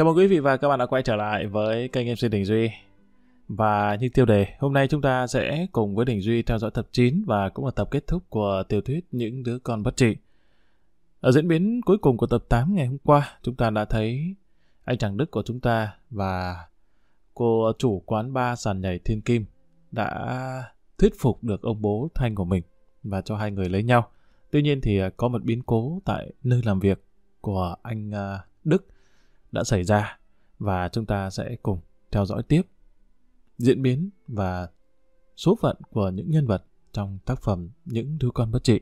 Chào mừng quý vị và các bạn đã quay trở lại với kênh MC Đình Duy. Và như tiêu đề, hôm nay chúng ta sẽ cùng với Đình Duy theo dõi tập 9 và cũng là tập kết thúc của tiểu thuyết Những đứa con bất trị. Ở diễn biến cuối cùng của tập 8 ngày hôm qua, chúng ta đã thấy anh chàng Đức của chúng ta và cô chủ quán ba sàn nhảy Thiên Kim đã thuyết phục được ông bố Thanh của mình và cho hai người lấy nhau. Tuy nhiên thì có một biến cố tại nơi làm việc của anh à, Đức đã xảy ra và chúng ta sẽ cùng theo dõi tiếp diễn biến và số phận của những nhân vật trong tác phẩm Những đứa con bất trị.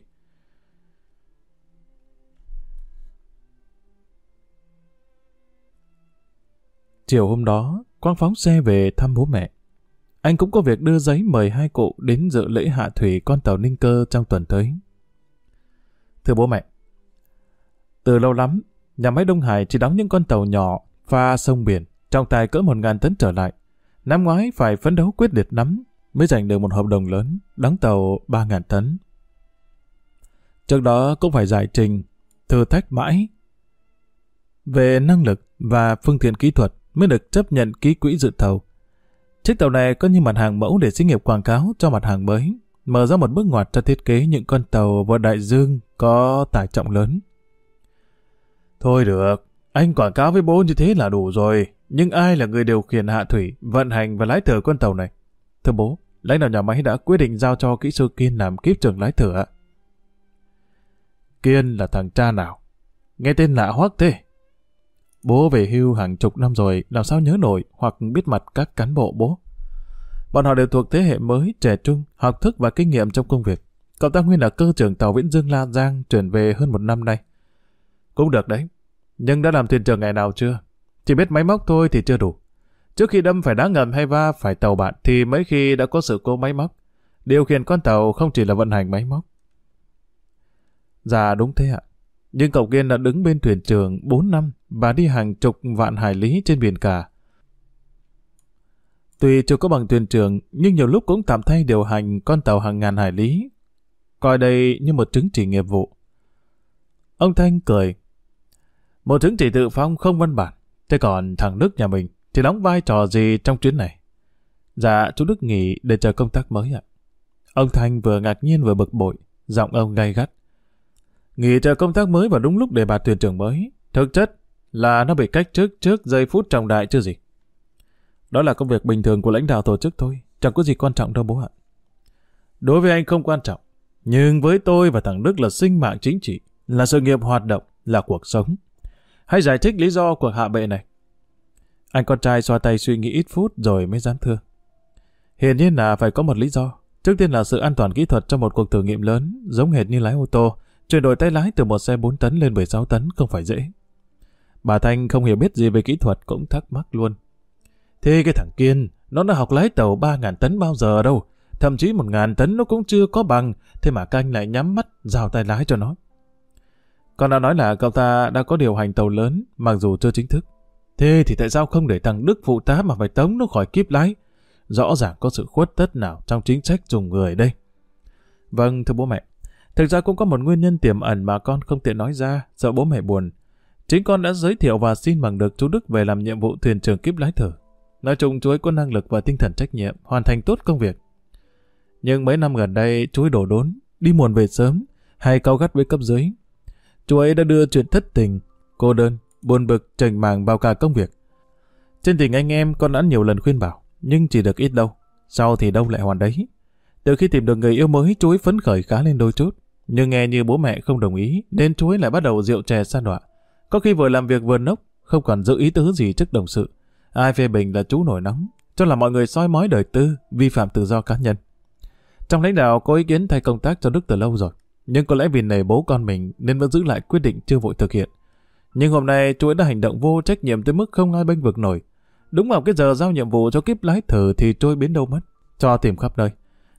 Chiều hôm đó, Quang phóng xe về thăm bố mẹ. Anh cũng có việc đưa giấy mời hai cụ đến dự lễ hạ thủy con tàu Ninh Cơ trong tuần tới. Thưa bố mẹ, từ lâu lắm, nhà máy Đông Hải chỉ đóng những con tàu nhỏ pha sông biển trọng tài cỡ một ngàn tấn trở lại. Năm ngoái phải phấn đấu quyết liệt lắm mới giành được một hợp đồng lớn đóng tàu ba ngàn tấn. Trước đó cũng phải giải trình, thử thách mãi về năng lực và phương tiện kỹ thuật mới được chấp nhận ký quỹ dự thầu. Chiếc tàu này có như mặt hàng mẫu để xí nghiệp quảng cáo cho mặt hàng mới, mở ra một bước ngoặt cho thiết kế những con tàu vượt đại dương có tải trọng lớn. Thôi được, anh quảng cáo với bố như thế là đủ rồi, nhưng ai là người điều khiển hạ thủy, vận hành và lái thử con tàu này? Thưa bố, lãnh đạo nhà máy đã quyết định giao cho kỹ sư Kiên làm kiếp trưởng lái thử ạ. Kiên là thằng cha nào? Nghe tên lạ hoắc thế. Bố về hưu hàng chục năm rồi, làm sao nhớ nổi hoặc biết mặt các cán bộ bố. Bọn họ đều thuộc thế hệ mới, trẻ trung, học thức và kinh nghiệm trong công việc. Cậu ta nguyên là cơ trưởng tàu Viễn Dương La Giang chuyển về hơn một năm nay. Cũng được đấy, nhưng đã làm thuyền trưởng ngày nào chưa? Chỉ biết máy móc thôi thì chưa đủ. Trước khi đâm phải đá ngầm hay va phải tàu bạn thì mấy khi đã có sự cố máy móc. Điều khiển con tàu không chỉ là vận hành máy móc. Dạ đúng thế ạ. Nhưng cậu Kiên đã đứng bên thuyền trưởng 4 năm và đi hàng chục vạn hải lý trên biển cả. Tuy chưa có bằng thuyền trưởng, nhưng nhiều lúc cũng tạm thay điều hành con tàu hàng ngàn hải lý. Coi đây như một chứng chỉ nghiệp vụ. Ông Thanh cười. Một chứng chỉ tự phong không văn bản. Thế còn thằng Đức nhà mình thì đóng vai trò gì trong chuyến này? Dạ, chú Đức nghỉ để chờ công tác mới ạ. Ông Thanh vừa ngạc nhiên vừa bực bội, giọng ông gay gắt. Nghỉ chờ công tác mới vào đúng lúc để bà thuyền trưởng mới. Thực chất là nó bị cách trước trước giây phút trọng đại chứ gì. Đó là công việc bình thường của lãnh đạo tổ chức thôi, chẳng có gì quan trọng đâu bố ạ. Đối với anh không quan trọng, nhưng với tôi và thằng Đức là sinh mạng chính trị, là sự nghiệp hoạt động, là cuộc sống. Hãy giải thích lý do cuộc hạ bệ này. Anh con trai xoa tay suy nghĩ ít phút rồi mới dám thưa. Hiển nhiên là phải có một lý do. Trước tiên là sự an toàn kỹ thuật trong một cuộc thử nghiệm lớn, giống hệt như lái ô tô, chuyển đổi tay lái từ một xe 4 tấn lên 16 tấn không phải dễ. Bà Thanh không hiểu biết gì về kỹ thuật cũng thắc mắc luôn. Thế cái thằng Kiên, nó đã học lái tàu 3.000 tấn bao giờ đâu, thậm chí 1.000 tấn nó cũng chưa có bằng, thế mà canh lại nhắm mắt giao tay lái cho nó. Con đã nói là cậu ta đã có điều hành tàu lớn, mặc dù chưa chính thức. Thế thì tại sao không để thằng Đức phụ tá mà phải tống nó khỏi kiếp lái? Rõ ràng có sự khuất tất nào trong chính sách dùng người đây. Vâng, thưa bố mẹ. Thực ra cũng có một nguyên nhân tiềm ẩn mà con không tiện nói ra, sợ bố mẹ buồn. Chính con đã giới thiệu và xin bằng được chú Đức về làm nhiệm vụ thuyền trưởng kiếp lái thử. Nói chung chú ấy có năng lực và tinh thần trách nhiệm, hoàn thành tốt công việc. Nhưng mấy năm gần đây chú ấy đổ đốn, đi muộn về sớm, hay cao gắt với cấp dưới. Chú ấy đã đưa chuyện thất tình, cô đơn, buồn bực, trành màng vào cả công việc. Trên tình anh em con đã nhiều lần khuyên bảo, nhưng chỉ được ít đâu. Sau thì đâu lại hoàn đấy. Từ khi tìm được người yêu mới, chú ấy phấn khởi khá lên đôi chút. Nhưng nghe như bố mẹ không đồng ý, nên chú ấy lại bắt đầu rượu chè san đọa. Có khi vừa làm việc vừa nốc, không còn giữ ý tứ gì trước đồng sự. Ai phê bình là chú nổi nóng, cho là mọi người soi mói đời tư, vi phạm tự do cá nhân. Trong lãnh đạo có ý kiến thay công tác cho Đức từ lâu rồi, nhưng có lẽ vì nề bố con mình nên vẫn giữ lại quyết định chưa vội thực hiện. Nhưng hôm nay chú ấy đã hành động vô trách nhiệm tới mức không ai bênh vực nổi. Đúng vào cái giờ giao nhiệm vụ cho kiếp lái thử thì trôi biến đâu mất, cho tìm khắp nơi.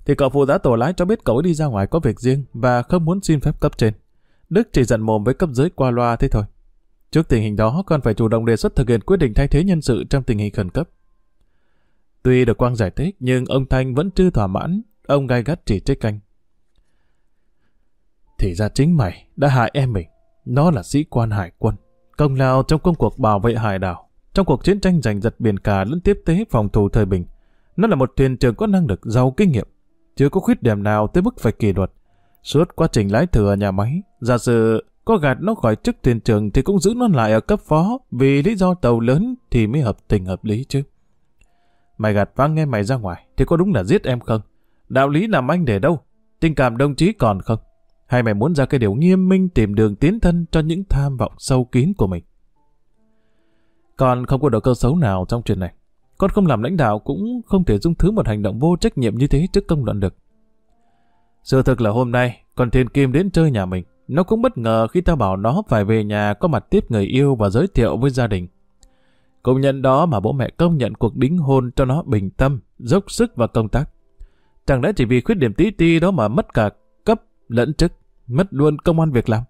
Thì cậu phụ giá tổ lái cho biết cậu ấy đi ra ngoài có việc riêng và không muốn xin phép cấp trên. Đức chỉ giận mồm với cấp dưới qua loa thế thôi. Trước tình hình đó, con phải chủ động đề xuất thực hiện quyết định thay thế nhân sự trong tình hình khẩn cấp. Tuy được Quang giải thích, nhưng ông Thanh vẫn chưa thỏa mãn, ông gai gắt chỉ trích canh. Thì ra chính mày đã hại em mình. Nó là sĩ quan hải quân, công lao trong công cuộc bảo vệ hải đảo. Trong cuộc chiến tranh giành giật biển cả lẫn tiếp tế phòng thủ thời bình. Nó là một thuyền trưởng có năng lực giàu kinh nghiệm, chưa có khuyết điểm nào tới mức phải kỷ luật. Suốt quá trình lái thừa nhà máy, giả sử có gạt nó khỏi chức thuyền trưởng thì cũng giữ nó lại ở cấp phó vì lý do tàu lớn thì mới hợp tình hợp lý chứ. Mày gạt vang nghe mày ra ngoài thì có đúng là giết em không? Đạo lý làm anh để đâu? Tình cảm đồng chí còn không? Hay mày muốn ra cái điều nghiêm minh tìm đường tiến thân cho những tham vọng sâu kín của mình? Con không có động cơ xấu nào trong chuyện này. Con không làm lãnh đạo cũng không thể dung thứ một hành động vô trách nhiệm như thế trước công luận được. Sự thực là hôm nay, con Thiên Kim đến chơi nhà mình. Nó cũng bất ngờ khi tao bảo nó phải về nhà có mặt tiếp người yêu và giới thiệu với gia đình. công nhận đó mà bố mẹ công nhận cuộc đính hôn cho nó bình tâm, dốc sức vào công tác. Chẳng lẽ chỉ vì khuyết điểm tí ti đó mà mất cả lẫn chức, mất luôn công an việc làm.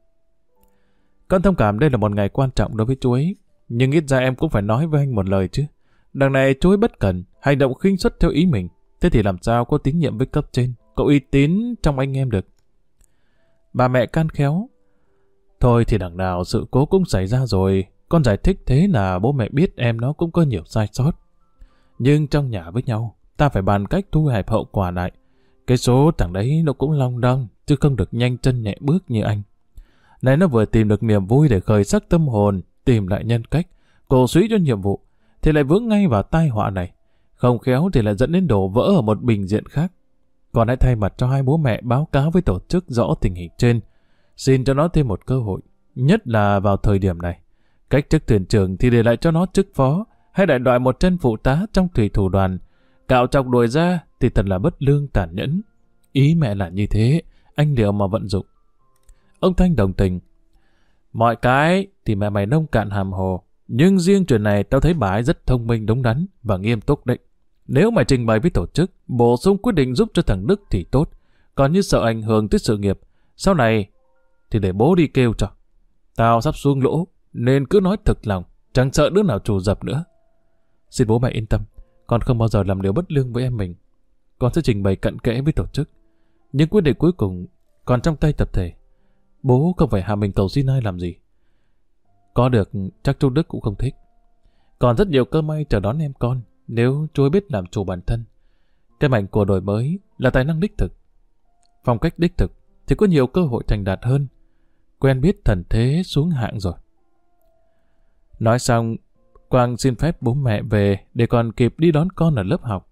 Con thông cảm đây là một ngày quan trọng đối với chú ấy, nhưng ít ra em cũng phải nói với anh một lời chứ. Đằng này chú ấy bất cần, hành động khinh suất theo ý mình, thế thì làm sao có tín nhiệm với cấp trên, có uy tín trong anh em được. Bà mẹ can khéo. Thôi thì đằng nào sự cố cũng xảy ra rồi, con giải thích thế là bố mẹ biết em nó cũng có nhiều sai sót. Nhưng trong nhà với nhau, ta phải bàn cách thu hẹp hậu quả lại. Cái số thằng đấy nó cũng long đong, chứ không được nhanh chân nhẹ bước như anh. Này nó vừa tìm được niềm vui để khởi sắc tâm hồn, tìm lại nhân cách, cổ suý cho nhiệm vụ, thì lại vướng ngay vào tai họa này. Không khéo thì lại dẫn đến đổ vỡ ở một bình diện khác. Còn hãy thay mặt cho hai bố mẹ báo cáo với tổ chức rõ tình hình trên. Xin cho nó thêm một cơ hội, nhất là vào thời điểm này. Cách chức thuyền trưởng thì để lại cho nó chức phó, hay đại loại một chân phụ tá trong thủy thủ đoàn. Cạo chọc đuổi ra thì thật là bất lương tàn nhẫn. Ý mẹ là như thế, anh liệu mà vận dụng. Ông Thanh đồng tình. Mọi cái thì mẹ mày nông cạn hàm hồ, nhưng riêng chuyện này tao thấy bà ấy rất thông minh đúng đắn và nghiêm túc đấy. Nếu mày trình bày với tổ chức, bổ sung quyết định giúp cho thằng Đức thì tốt. Còn như sợ ảnh hưởng tới sự nghiệp, sau này thì để bố đi kêu cho. Tao sắp xuống lỗ, nên cứ nói thật lòng, chẳng sợ đứa nào trù dập nữa. Xin bố mẹ yên tâm, con không bao giờ làm điều bất lương với em mình. Con sẽ trình bày cận kẽ với tổ chức. những quyết định cuối cùng còn trong tay tập thể. Bố không phải hạ mình cầu xin ai làm gì. Có được, chắc chú Đức cũng không thích. Còn rất nhiều cơ may chờ đón em con, nếu chú ấy biết làm chủ bản thân. Cái mạnh của đổi mới là tài năng đích thực. Phong cách đích thực thì có nhiều cơ hội thành đạt hơn. Quen biết thần thế xuống hạng rồi. Nói xong, Quang xin phép bố mẹ về để còn kịp đi đón con ở lớp học.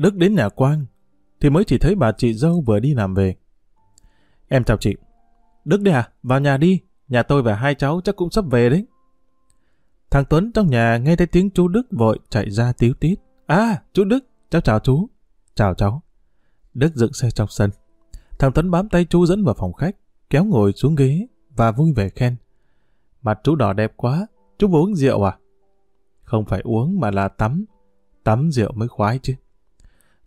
Đức đến nhà Quang, thì mới chỉ thấy bà chị dâu vừa đi làm về. Em chào chị. Đức đi à? Vào nhà đi. Nhà tôi và hai cháu chắc cũng sắp về đấy. Thằng Tuấn trong nhà nghe thấy tiếng chú Đức vội chạy ra tiếu tít. À, chú Đức, cháu chào chú. Chào cháu. Đức dựng xe trong sân. Thằng Tuấn bám tay chú dẫn vào phòng khách, kéo ngồi xuống ghế và vui vẻ khen. Mặt chú đỏ đẹp quá, chú vừa uống rượu à? Không phải uống mà là tắm. Tắm rượu mới khoái chứ.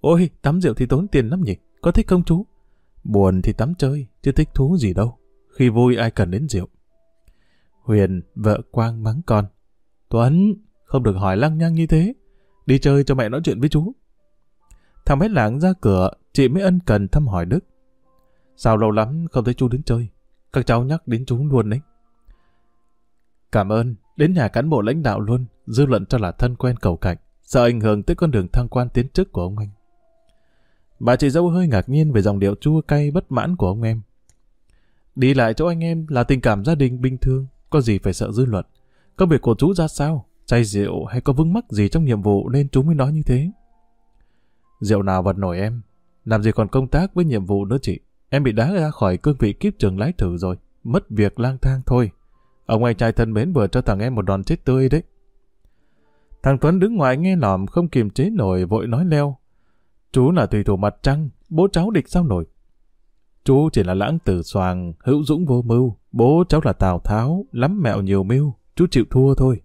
Ôi, tắm rượu thì tốn tiền lắm nhỉ, có thích không chú? Buồn thì tắm chơi, chứ thích thú gì đâu. Khi vui ai cần đến rượu. Huyền, vợ Quang mắng con. Tuấn, không được hỏi lăng nhăng như thế. Đi chơi cho mẹ nói chuyện với chú. Thằng bé lãng ra cửa, chị mới ân cần thăm hỏi Đức. Sao lâu lắm không thấy chú đến chơi? Các cháu nhắc đến chú luôn đấy. Cảm ơn, đến nhà cán bộ lãnh đạo luôn, dư luận cho là thân quen cầu cạnh, sợ ảnh hưởng tới con đường thăng quan tiến chức của ông anh. Bà chị dâu hơi ngạc nhiên về dòng điệu chua cay bất mãn của ông em. Đi lại chỗ anh em là tình cảm gia đình bình thường, có gì phải sợ dư luận. Công việc của chú ra sao? Say rượu hay có vướng mắc gì trong nhiệm vụ nên chú mới nói như thế? Rượu nào vật nổi em? Làm gì còn công tác với nhiệm vụ nữa chị? Em bị đá ra khỏi cương vị kiếp trường lái thử rồi. Mất việc lang thang thôi. Ông anh trai thân mến vừa cho thằng em một đòn chết tươi đấy. Thằng Tuấn đứng ngoài nghe lòm không kiềm chế nổi vội nói leo. Chú là tùy thủ mặt trăng, bố cháu địch sao nổi. Chú chỉ là lãng tử soàng, hữu dũng vô mưu, bố cháu là Tào Tháo, lắm mẹo nhiều mưu, chú chịu thua thôi.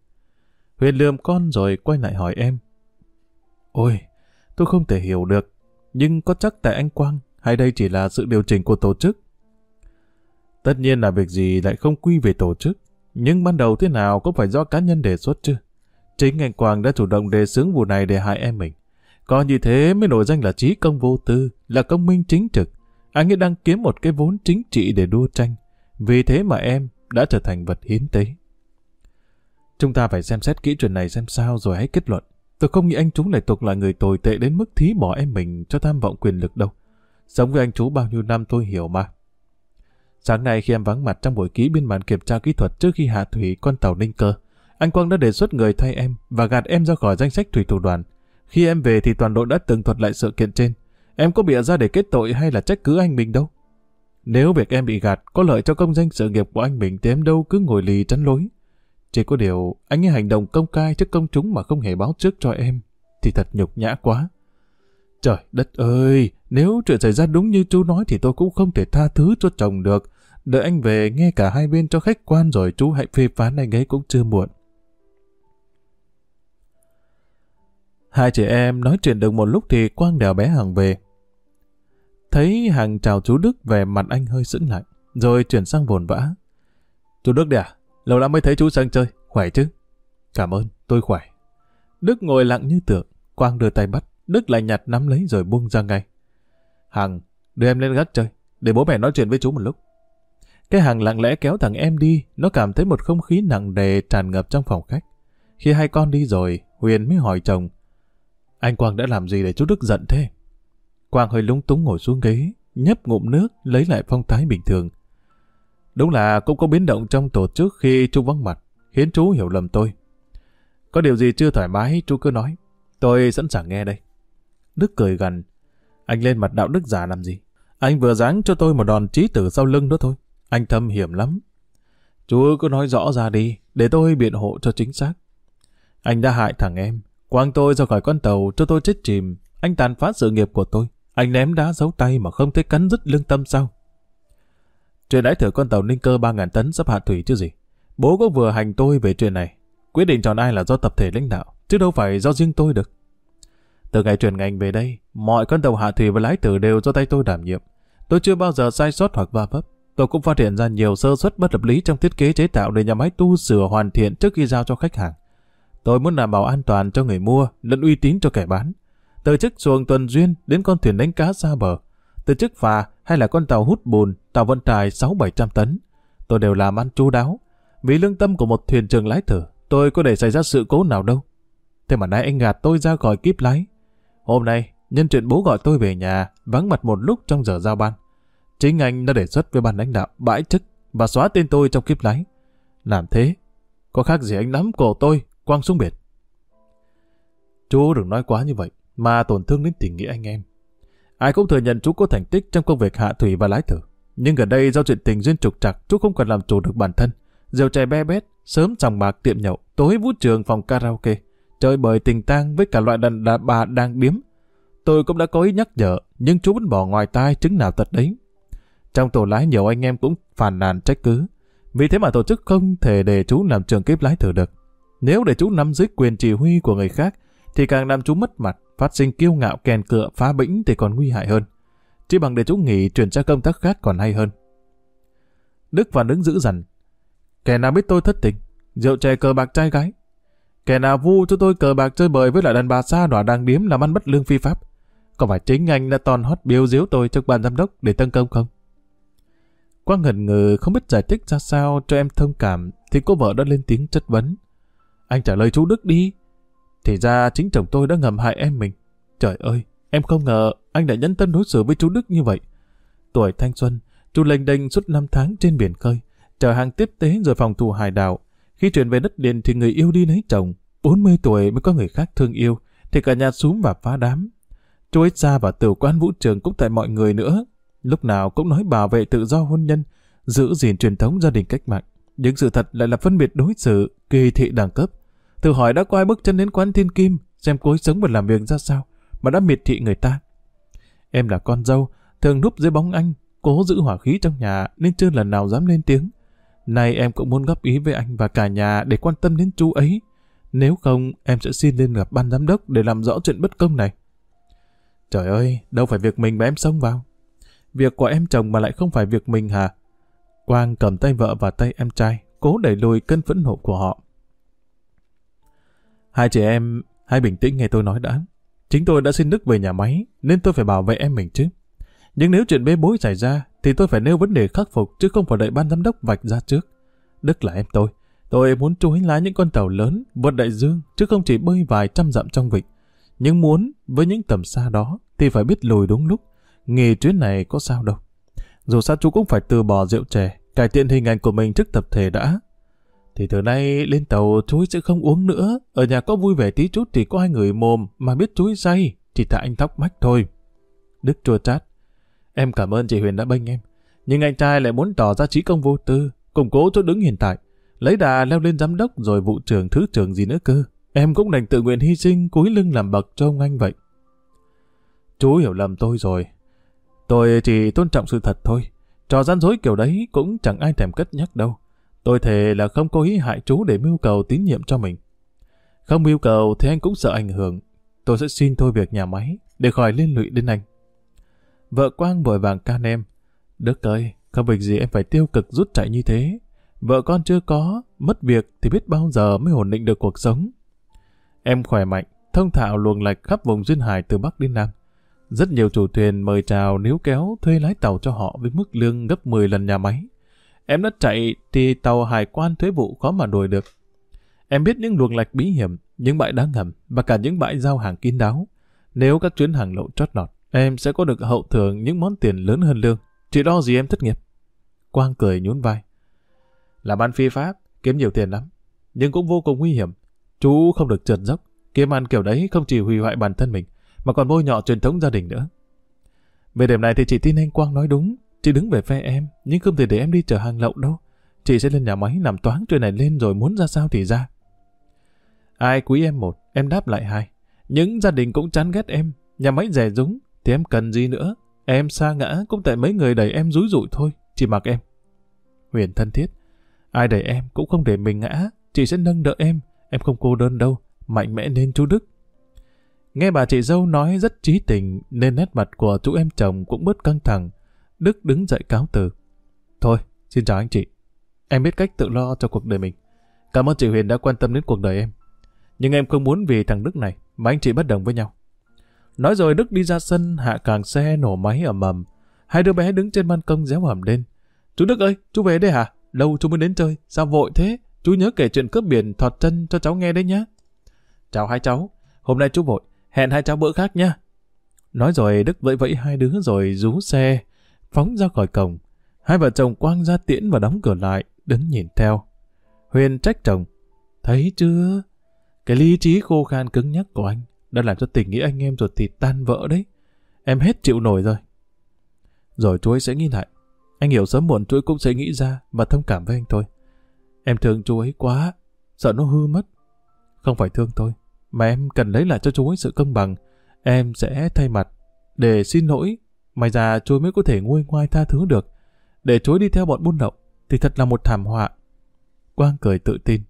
Huyền lườm con rồi quay lại hỏi em. Ôi, tôi không thể hiểu được, nhưng có chắc tại anh Quang hay đây chỉ là sự điều chỉnh của tổ chức? Tất nhiên là việc gì lại không quy về tổ chức, nhưng ban đầu thế nào cũng phải do cá nhân đề xuất chứ. Chính anh Quang đã chủ động đề xướng vụ này để hại em mình. Có như thế mới nổi danh là trí công vô tư, là công minh chính trực. Anh ấy đang kiếm một cái vốn chính trị để đua tranh. Vì thế mà em đã trở thành vật hiến tế. Chúng ta phải xem xét kỹ chuyện này xem sao rồi hãy kết luận. Tôi không nghĩ anh chú lại tục là người tồi tệ đến mức thí bỏ em mình cho tham vọng quyền lực đâu. Sống với anh chú bao nhiêu năm tôi hiểu mà. Sáng nay khi em vắng mặt trong buổi ký biên bản kiểm tra kỹ thuật trước khi hạ thủy con tàu Ninh Cơ, anh Quang đã đề xuất người thay em và gạt em ra khỏi danh sách thủy thủ đoàn. Khi em về thì toàn đội đã tường thuật lại sự kiện trên. Em có bịa ra để kết tội hay là trách cứ anh mình đâu. Nếu việc em bị gạt có lợi cho công danh sự nghiệp của anh mình thì em đâu cứ ngồi lì chắn lối. Chỉ có điều anh ấy hành động công khai trước công chúng mà không hề báo trước cho em thì thật nhục nhã quá. Trời đất ơi, nếu chuyện xảy ra đúng như chú nói thì tôi cũng không thể tha thứ cho chồng được. Đợi anh về nghe cả hai bên cho khách quan rồi chú hãy phê phán anh ấy cũng chưa muộn. Hai chị em nói chuyện được một lúc thì Quang đèo bé Hằng về. Thấy Hằng chào chú Đức về mặt anh hơi sững lại, rồi chuyển sang vồn vã. Chú Đức đẻ, à? Lâu lắm mới thấy chú sang chơi, khỏe chứ? Cảm ơn, tôi khỏe. Đức ngồi lặng như tượng, Quang đưa tay bắt, Đức lại nhặt nắm lấy rồi buông ra ngay. Hằng, đưa em lên gác chơi, để bố mẹ nói chuyện với chú một lúc. Cái Hằng lặng lẽ kéo thằng em đi, nó cảm thấy một không khí nặng nề tràn ngập trong phòng khách. Khi hai con đi rồi, Huyền mới hỏi chồng, anh Quang đã làm gì để chú Đức giận thế? Quang hơi lúng túng ngồi xuống ghế, nhấp ngụm nước, lấy lại phong thái bình thường. Đúng là cũng có biến động trong tổ chức khi chú vắng mặt, khiến chú hiểu lầm tôi. Có điều gì chưa thoải mái, chú cứ nói. Tôi sẵn sàng nghe đây. Đức cười gần. Anh lên mặt đạo đức giả làm gì? Anh vừa giáng cho tôi một đòn trí tử sau lưng đó thôi. Anh thâm hiểm lắm. Chú cứ nói rõ ra đi, để tôi biện hộ cho chính xác. Anh đã hại thằng em, Quang tôi ra khỏi con tàu cho tôi chết chìm. Anh tàn phá sự nghiệp của tôi. Anh ném đá giấu tay mà không thấy cắn dứt lương tâm sao? Chuyện đãi thử con tàu ninh cơ 3.000 tấn sắp hạ thủy chứ gì. Bố có vừa hành tôi về chuyện này. Quyết định chọn ai là do tập thể lãnh đạo, chứ đâu phải do riêng tôi được. Từ ngày chuyển ngành về đây, mọi con tàu hạ thủy và lái thử đều do tay tôi đảm nhiệm. Tôi chưa bao giờ sai sót hoặc va vấp. Tôi cũng phát hiện ra nhiều sơ suất bất hợp lý trong thiết kế chế tạo để nhà máy tu sửa hoàn thiện trước khi giao cho khách hàng. Tôi muốn đảm bảo an toàn cho người mua, lẫn uy tín cho kẻ bán. Từ chiếc xuồng tuần duyên đến con thuyền đánh cá xa bờ, từ chiếc phà hay là con tàu hút bùn, tàu vận tải 6-700 tấn, tôi đều làm ăn chú đáo. Vì lương tâm của một thuyền trưởng lái thử, tôi có để xảy ra sự cố nào đâu. Thế mà nay anh gạt tôi ra khỏi kíp lái. Hôm nay, nhân chuyện bố gọi tôi về nhà, vắng mặt một lúc trong giờ giao ban. Chính anh đã đề xuất với ban lãnh đạo bãi chức và xóa tên tôi trong kiếp lái. Làm thế, có khác gì anh nắm cổ tôi, quăng xuống biển. Chú đừng nói quá như vậy, mà tổn thương đến tình nghĩa anh em. Ai cũng thừa nhận chú có thành tích trong công việc hạ thủy và lái thử. Nhưng gần đây do chuyện tình duyên trục trặc, chú không còn làm chủ được bản thân. Rượu chè be bét, sớm sòng bạc tiệm nhậu, tối vũ trường phòng karaoke, chơi bời tình tang với cả loại đàn bà đang biếm. Tôi cũng đã có ý nhắc nhở, nhưng chú vẫn bỏ ngoài tai chứng nào tật đấy. Trong tổ lái nhiều anh em cũng phàn nàn trách cứ. Vì thế mà tổ chức không thể để chú làm trường kiếp lái thử được. Nếu để chú nắm dưới quyền chỉ huy của người khác, thì càng làm chú mất mặt, phát sinh kiêu ngạo kèn cựa phá bĩnh thì còn nguy hại hơn. Chỉ bằng để chú nghỉ chuyển sang công tác khác còn hay hơn. Đức phản ứng dữ dằn. Kẻ nào biết tôi thất tình, rượu chè cờ bạc trai gái. Kẻ nào vu cho tôi cờ bạc chơi bời với lại đàn bà xa đỏ đang điếm làm ăn bất lương phi pháp. Có phải chính anh đã toàn hót biếu diếu tôi trước ban giám đốc để tấn công không? Quang ngần ngừ không biết giải thích ra sao cho em thông cảm thì cô vợ đã lên tiếng chất vấn. Anh trả lời chú Đức đi. Thì ra chính chồng tôi đã ngầm hại em mình. Trời ơi, em không ngờ anh đã nhẫn tâm đối xử với chú Đức như vậy. Tuổi thanh xuân, chú lênh đênh suốt năm tháng trên biển khơi, chờ hàng tiếp tế rồi phòng thủ hải đảo. Khi chuyển về đất liền thì người yêu đi lấy chồng. 40 tuổi mới có người khác thương yêu, thì cả nhà súm và phá đám. Chú ít ra và tiểu quan vũ trường cũng tại mọi người nữa. Lúc nào cũng nói bảo vệ tự do hôn nhân, giữ gìn truyền thống gia đình cách mạng. Nhưng sự thật lại là phân biệt đối xử, kỳ thị đẳng cấp. Thử hỏi đã có ai bước chân đến quán thiên kim, xem cô ấy sống và làm việc ra sao, mà đã miệt thị người ta. Em là con dâu, thường núp dưới bóng anh, cố giữ hỏa khí trong nhà nên chưa lần nào dám lên tiếng. Nay em cũng muốn góp ý với anh và cả nhà để quan tâm đến chú ấy. Nếu không, em sẽ xin lên gặp ban giám đốc để làm rõ chuyện bất công này. Trời ơi, đâu phải việc mình mà em xông vào. Việc của em chồng mà lại không phải việc mình hả? Quang cầm tay vợ và tay em trai, cố đẩy lùi cơn phẫn nộ của họ. Hai chị em, hãy bình tĩnh nghe tôi nói đã. Chính tôi đã xin Đức về nhà máy, nên tôi phải bảo vệ em mình chứ. Nhưng nếu chuyện bê bối xảy ra, thì tôi phải nêu vấn đề khắc phục chứ không phải đợi ban giám đốc vạch ra trước. Đức là em tôi. Tôi muốn chú ấy lái những con tàu lớn, vượt đại dương, chứ không chỉ bơi vài trăm dặm trong vịnh. Nhưng muốn, với những tầm xa đó, thì phải biết lùi đúng lúc. Nghề chuyến này có sao đâu. Dù sao chú cũng phải từ bỏ rượu chè, cải thiện hình ảnh của mình trước tập thể đã. Thì từ nay lên tàu chú sẽ không uống nữa. Ở nhà có vui vẻ tí chút thì có hai người mồm mà biết chú say, chỉ tại anh thóc bách thôi. Đức chua chát. Em cảm ơn chị Huyền đã bênh em. Nhưng anh trai lại muốn tỏ ra trí công vô tư, củng cố chỗ đứng hiện tại. Lấy đà leo lên giám đốc rồi vụ trưởng thứ trưởng gì nữa cơ. Em cũng đành tự nguyện hy sinh cúi lưng làm bậc cho ông anh vậy. Chú hiểu lầm tôi rồi. Tôi chỉ tôn trọng sự thật thôi. Trò gian dối kiểu đấy cũng chẳng ai thèm cất nhắc đâu. Tôi thề là không cố ý hại chú để mưu cầu tín nhiệm cho mình. Không mưu cầu thì anh cũng sợ ảnh hưởng. Tôi sẽ xin thôi việc nhà máy để khỏi liên lụy đến anh. Vợ Quang vội vàng can em. Đức ơi, không việc gì em phải tiêu cực rút chạy như thế. Vợ con chưa có, mất việc thì biết bao giờ mới ổn định được cuộc sống. Em khỏe mạnh, thông thạo luồng lạch khắp vùng duyên hải từ Bắc đến Nam. Rất nhiều chủ thuyền mời chào níu kéo thuê lái tàu cho họ với mức lương gấp 10 lần nhà máy. Em đã chạy thì tàu hải quan thuế vụ khó mà đuổi được. Em biết những luồng lạch bí hiểm, những bãi đá ngầm và cả những bãi giao hàng kín đáo. Nếu các chuyến hàng lậu trót lọt, em sẽ có được hậu thưởng những món tiền lớn hơn lương. Chỉ đo gì em thất nghiệp. Quang cười nhún vai. Làm ăn phi pháp, kiếm nhiều tiền lắm. Nhưng cũng vô cùng nguy hiểm. Chú không được trượt dốc. Kiếm ăn kiểu đấy không chỉ hủy hoại bản thân mình, mà còn bôi nhọ truyền thống gia đình nữa. Về điểm này thì chị tin anh Quang nói đúng. Chị đứng về phe em, nhưng không thể để em đi chở hàng lậu đâu. Chị sẽ lên nhà máy làm toán chuyện này lên rồi muốn ra sao thì ra. Ai quý em một, em đáp lại hai. Những gia đình cũng chán ghét em, nhà máy rẻ rúng, thì em cần gì nữa. Em xa ngã cũng tại mấy người đẩy em rúi rụi thôi, chỉ mặc em. Huyền thân thiết, ai đẩy em cũng không để mình ngã, chị sẽ nâng đỡ em, em không cô đơn đâu, mạnh mẽ nên chú Đức. Nghe bà chị dâu nói rất trí tình nên nét mặt của chú em chồng cũng bớt căng thẳng. Đức đứng dậy cáo từ. Thôi, xin chào anh chị. Em biết cách tự lo cho cuộc đời mình. Cảm ơn chị Huyền đã quan tâm đến cuộc đời em. Nhưng em không muốn vì thằng Đức này mà anh chị bất đồng với nhau. Nói rồi Đức đi ra sân hạ càng xe nổ máy ở mầm. Hai đứa bé đứng trên ban công réo hầm lên. Chú Đức ơi, chú về đây hả? Lâu chú mới đến chơi, sao vội thế? Chú nhớ kể chuyện cướp biển thọt chân cho cháu nghe đấy nhé. Chào hai cháu, hôm nay chú vội, hẹn hai cháu bữa khác nhé. Nói rồi Đức vẫy vẫy hai đứa rồi rú xe, phóng ra khỏi cổng. Hai vợ chồng quang ra tiễn và đóng cửa lại, đứng nhìn theo. Huyền trách chồng. Thấy chưa? Cái lý trí khô khan cứng nhắc của anh đã làm cho tình nghĩa anh em ruột thịt tan vỡ đấy. Em hết chịu nổi rồi. Rồi chú ấy sẽ nghĩ lại. Anh hiểu sớm muộn chú ấy cũng sẽ nghĩ ra và thông cảm với anh thôi. Em thương chú ấy quá, sợ nó hư mất. Không phải thương tôi, mà em cần lấy lại cho chú ấy sự công bằng. Em sẽ thay mặt để xin lỗi. May ra chú mới có thể nguôi ngoai tha thứ được. Để chú đi theo bọn buôn lậu thì thật là một thảm họa. Quang cười tự tin.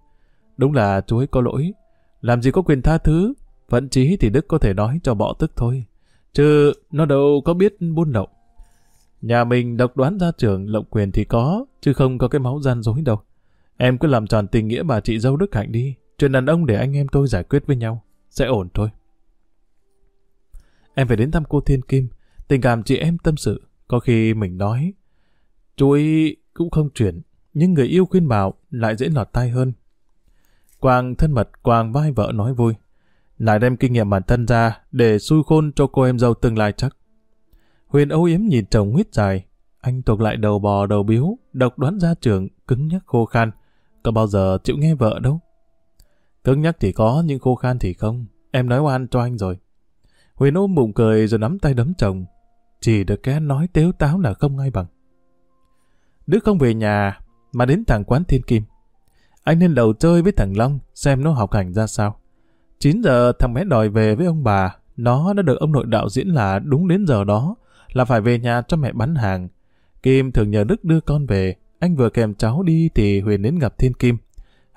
Đúng là chú ấy có lỗi. Làm gì có quyền tha thứ. Vẫn chí thì Đức có thể nói cho bỏ tức thôi. Chứ nó đâu có biết buôn lậu. Nhà mình độc đoán ra trường lộng quyền thì có, chứ không có cái máu gian dối đâu. Em cứ làm tròn tình nghĩa bà chị dâu Đức Hạnh đi. Chuyện đàn ông để anh em tôi giải quyết với nhau. Sẽ ổn thôi. Em phải đến thăm cô Thiên Kim. Tình cảm chị em tâm sự. Có khi mình nói. Chú ý cũng không chuyển. Nhưng người yêu khuyên bảo lại dễ lọt tai hơn. Quang thân mật quàng vai vợ nói vui. Lại đem kinh nghiệm bản thân ra để xui khôn cho cô em dâu tương lai chắc. Huyền âu yếm nhìn chồng huyết dài. Anh thuộc lại đầu bò đầu biếu, độc đoán ra trường, cứng nhắc khô khan. Có bao giờ chịu nghe vợ đâu. Cứng nhắc thì có, nhưng khô khan thì không. Em nói oan cho anh rồi. Huyền ôm bụng cười rồi nắm tay đấm chồng. Chỉ được cái nói tếu táo là không ai bằng. Đức không về nhà, mà đến thằng quán Thiên Kim. Anh lên đầu chơi với thằng Long, xem nó học hành ra sao. 9 giờ thằng bé đòi về với ông bà, nó đã được ông nội đạo diễn là đúng đến giờ đó, là phải về nhà cho mẹ bán hàng. Kim thường nhờ Đức đưa con về, anh vừa kèm cháu đi thì Huyền đến gặp Thiên Kim.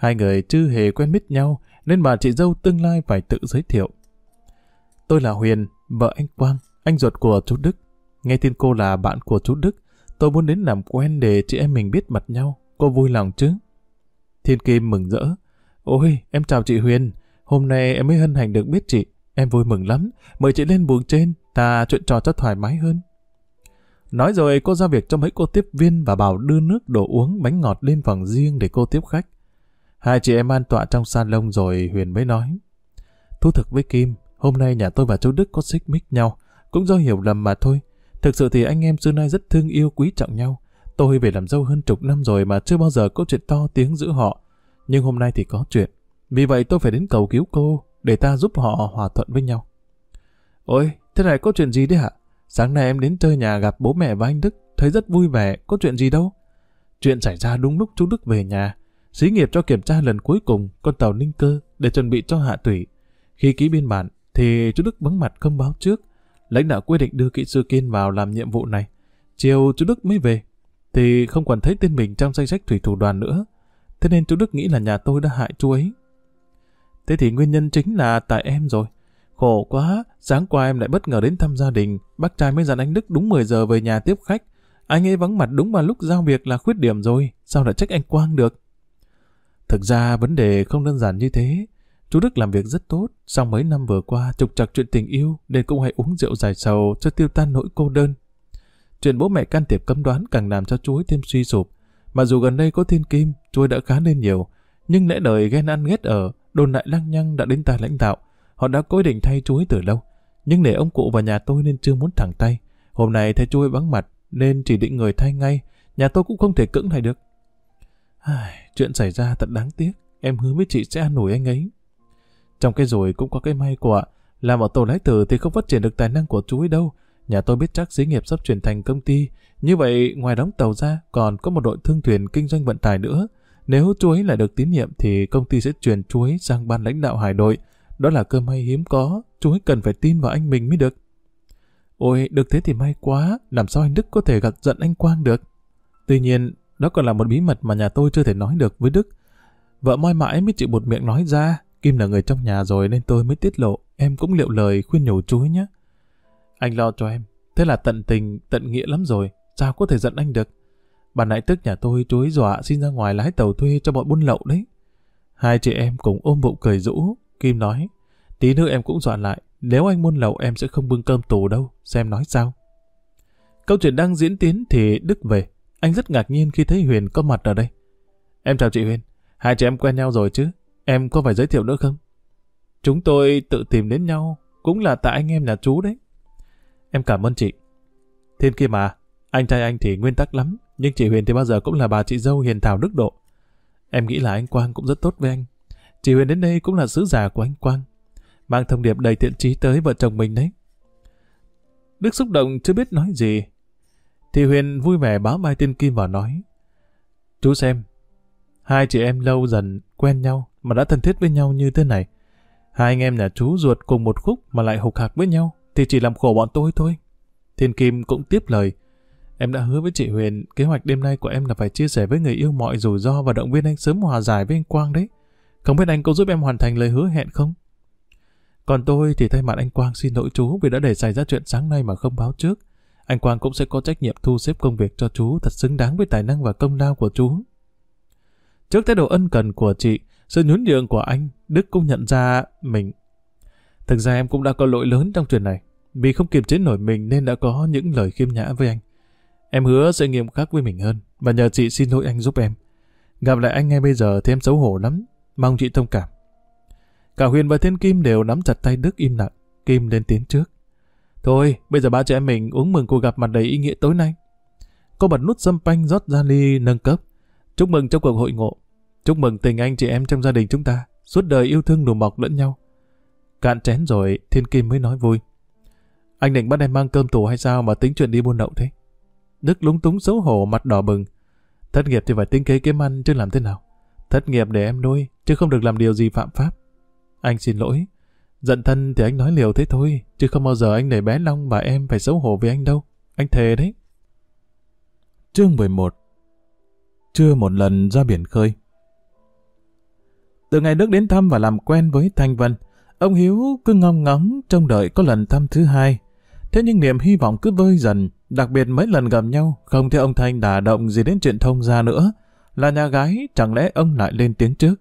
Hai người chưa hề quen biết nhau, nên bà chị dâu tương lai phải tự giới thiệu. Tôi là Huyền, vợ anh Quang, anh ruột của chú Đức. Nghe tin cô là bạn của chú Đức, tôi muốn đến làm quen để chị em mình biết mặt nhau. Cô vui lòng chứ? Thiên Kim mừng rỡ. Ôi, em chào chị Huyền. Hôm nay em mới hân hạnh được biết chị. Em vui mừng lắm. Mời chị lên buồng trên, ta chuyện trò cho thoải mái hơn. Nói rồi cô ra việc cho mấy cô tiếp viên và bảo đưa nước đồ uống bánh ngọt lên phòng riêng để cô tiếp khách. Hai chị em an tọa trong salon rồi Huyền mới nói. Thú thực với Kim, hôm nay nhà tôi và chú Đức có xích mích nhau, cũng do hiểu lầm mà thôi. Thực sự thì anh em xưa nay rất thương yêu quý trọng nhau. Tôi về làm dâu hơn chục năm rồi mà chưa bao giờ có chuyện to tiếng giữa họ. Nhưng hôm nay thì có chuyện. Vì vậy tôi phải đến cầu cứu cô, để ta giúp họ hòa thuận với nhau. Ôi, thế này có chuyện gì đấy hả? Sáng nay em đến chơi nhà gặp bố mẹ và anh Đức, thấy rất vui vẻ, có chuyện gì đâu. Chuyện xảy ra đúng lúc chú Đức về nhà. Xí nghiệp cho kiểm tra lần cuối cùng con tàu Ninh Cơ để chuẩn bị cho hạ thủy. Khi ký biên bản, thì chú Đức vắng mặt không báo trước. Lãnh đạo quyết định đưa kỹ sư Kiên vào làm nhiệm vụ này. Chiều chú Đức mới về, thì không còn thấy tên mình trong danh sách thủy thủ đoàn nữa. Thế nên chú Đức nghĩ là nhà tôi đã hại chú ấy. Thế thì nguyên nhân chính là tại em rồi. Khổ quá, sáng qua em lại bất ngờ đến thăm gia đình, bác trai mới dặn anh Đức đúng 10 giờ về nhà tiếp khách. Anh ấy vắng mặt đúng vào lúc giao việc là khuyết điểm rồi, sao lại trách anh Quang được? Thực ra vấn đề không đơn giản như thế. Chú Đức làm việc rất tốt, sau mấy năm vừa qua trục trặc chuyện tình yêu nên cũng hay uống rượu dài sầu cho tiêu tan nỗi cô đơn. Chuyện bố mẹ can thiệp cấm đoán càng làm cho chú ấy thêm suy sụp. Mà dù gần đây có thiên kim, chú ấy đã khá lên nhiều, nhưng lẽ đời ghen ăn ghét ở, đồn lại lăng nhăng đã đến tai lãnh đạo. Họ đã cố định thay chú ấy từ lâu. Nhưng để ông cụ và nhà tôi nên chưa muốn thẳng tay. Hôm nay thấy chú ấy vắng mặt nên chỉ định người thay ngay. Nhà tôi cũng không thể cưỡng lại được. Ai, chuyện xảy ra thật đáng tiếc. Em hứa với chị sẽ an ủi anh ấy. Trong cái rồi cũng có cái may của ạ. Làm ở tổ lái tử thì không phát triển được tài năng của chú ấy đâu. Nhà tôi biết chắc xí nghiệp sắp chuyển thành công ty. Như vậy, ngoài đóng tàu ra, còn có một đội thương thuyền kinh doanh vận tải nữa. Nếu chú ấy lại được tín nhiệm thì công ty sẽ chuyển chú ấy sang ban lãnh đạo hải đội. Đó là cơ may hiếm có, chú ấy cần phải tin vào anh mình mới được. Ôi, được thế thì may quá, làm sao anh Đức có thể gặt giận anh Quang được. Tuy nhiên, đó còn là một bí mật mà nhà tôi chưa thể nói được với Đức. Vợ moi mãi mới chịu một miệng nói ra, Kim là người trong nhà rồi nên tôi mới tiết lộ, em cũng liệu lời khuyên nhủ chú ấy nhé. Anh lo cho em, thế là tận tình, tận nghĩa lắm rồi, sao có thể giận anh được. Bà nãy tức nhà tôi chú ấy dọa xin ra ngoài lái tàu thuê cho bọn buôn lậu đấy. Hai chị em cùng ôm bụng cười rũ, Kim nói, tí nữa em cũng dọa lại, nếu anh buôn lậu em sẽ không bưng cơm tù đâu, xem nói sao. Câu chuyện đang diễn tiến thì Đức về. Anh rất ngạc nhiên khi thấy Huyền có mặt ở đây. Em chào chị Huyền, hai chị em quen nhau rồi chứ? Em có phải giới thiệu nữa không? Chúng tôi tự tìm đến nhau, cũng là tại anh em nhà chú đấy. Em cảm ơn chị. Thiên kia mà, anh trai anh thì nguyên tắc lắm, nhưng chị Huyền thì bao giờ cũng là bà chị dâu hiền thảo đức độ. Em nghĩ là anh Quang cũng rất tốt với anh. Chị Huyền đến đây cũng là sứ giả của anh Quang. Mang thông điệp đầy thiện trí tới vợ chồng mình đấy. Đức xúc động chưa biết nói gì. Thì Huyền vui vẻ báo mai tiên Kim vào nói. Chú xem, hai chị em lâu dần quen nhau mà đã thân thiết với nhau như thế này. Hai anh em nhà chú ruột cùng một khúc mà lại hục hạc với nhau thì chỉ làm khổ bọn tôi thôi. Thiên Kim cũng tiếp lời. Em đã hứa với chị Huyền, kế hoạch đêm nay của em là phải chia sẻ với người yêu mọi rủi ro và động viên anh sớm hòa giải với anh Quang đấy. Không biết anh có giúp em hoàn thành lời hứa hẹn không? Còn tôi thì thay mặt anh Quang xin lỗi chú vì đã để xảy ra chuyện sáng nay mà không báo trước. Anh Quang cũng sẽ có trách nhiệm thu xếp công việc cho chú thật xứng đáng với tài năng và công lao của chú. Trước thái độ ân cần của chị, sự nhún nhường của anh, Đức cũng nhận ra mình. Thực ra em cũng đã có lỗi lớn trong chuyện này. Vì không kiềm chế nổi mình nên đã có những lời khiêm nhã với anh. Em hứa sẽ nghiêm khắc với mình hơn và nhờ chị xin lỗi anh giúp em. Gặp lại anh ngay bây giờ thì em xấu hổ lắm. Mong chị thông cảm. Cả Huyền và Thiên Kim đều nắm chặt tay Đức im lặng. Kim lên tiếng trước. Thôi, bây giờ ba trẻ em mình uống mừng cuộc gặp mặt đầy ý nghĩa tối nay. Cô bật nút dâm panh rót ra ly nâng cấp. Chúc mừng trong cuộc hội ngộ. Chúc mừng tình anh chị em trong gia đình chúng ta. Suốt đời yêu thương đùm bọc lẫn nhau. Cạn chén rồi, Thiên Kim mới nói vui. Anh định bắt em mang cơm tù hay sao mà tính chuyện đi buôn đậu thế? Đức lúng túng xấu hổ mặt đỏ bừng. Thất nghiệp thì phải tính kế kiếm ăn chứ làm thế nào? Thất nghiệp để em nuôi, chứ không được làm điều gì phạm pháp. Anh xin lỗi. Giận thân thì anh nói liều thế thôi, chứ không bao giờ anh để bé Long và em phải xấu hổ với anh đâu. Anh thề đấy. Chương 11 Chưa một lần ra biển khơi Từ ngày Đức đến thăm và làm quen với Thanh Vân, ông Hiếu cứ ngong ngóng trông đợi có lần thăm thứ hai. Thế nhưng niềm hy vọng cứ vơi dần, đặc biệt mấy lần gặp nhau, không thấy ông Thanh đả động gì đến chuyện thông gia nữa. Là nhà gái, chẳng lẽ ông lại lên tiếng trước?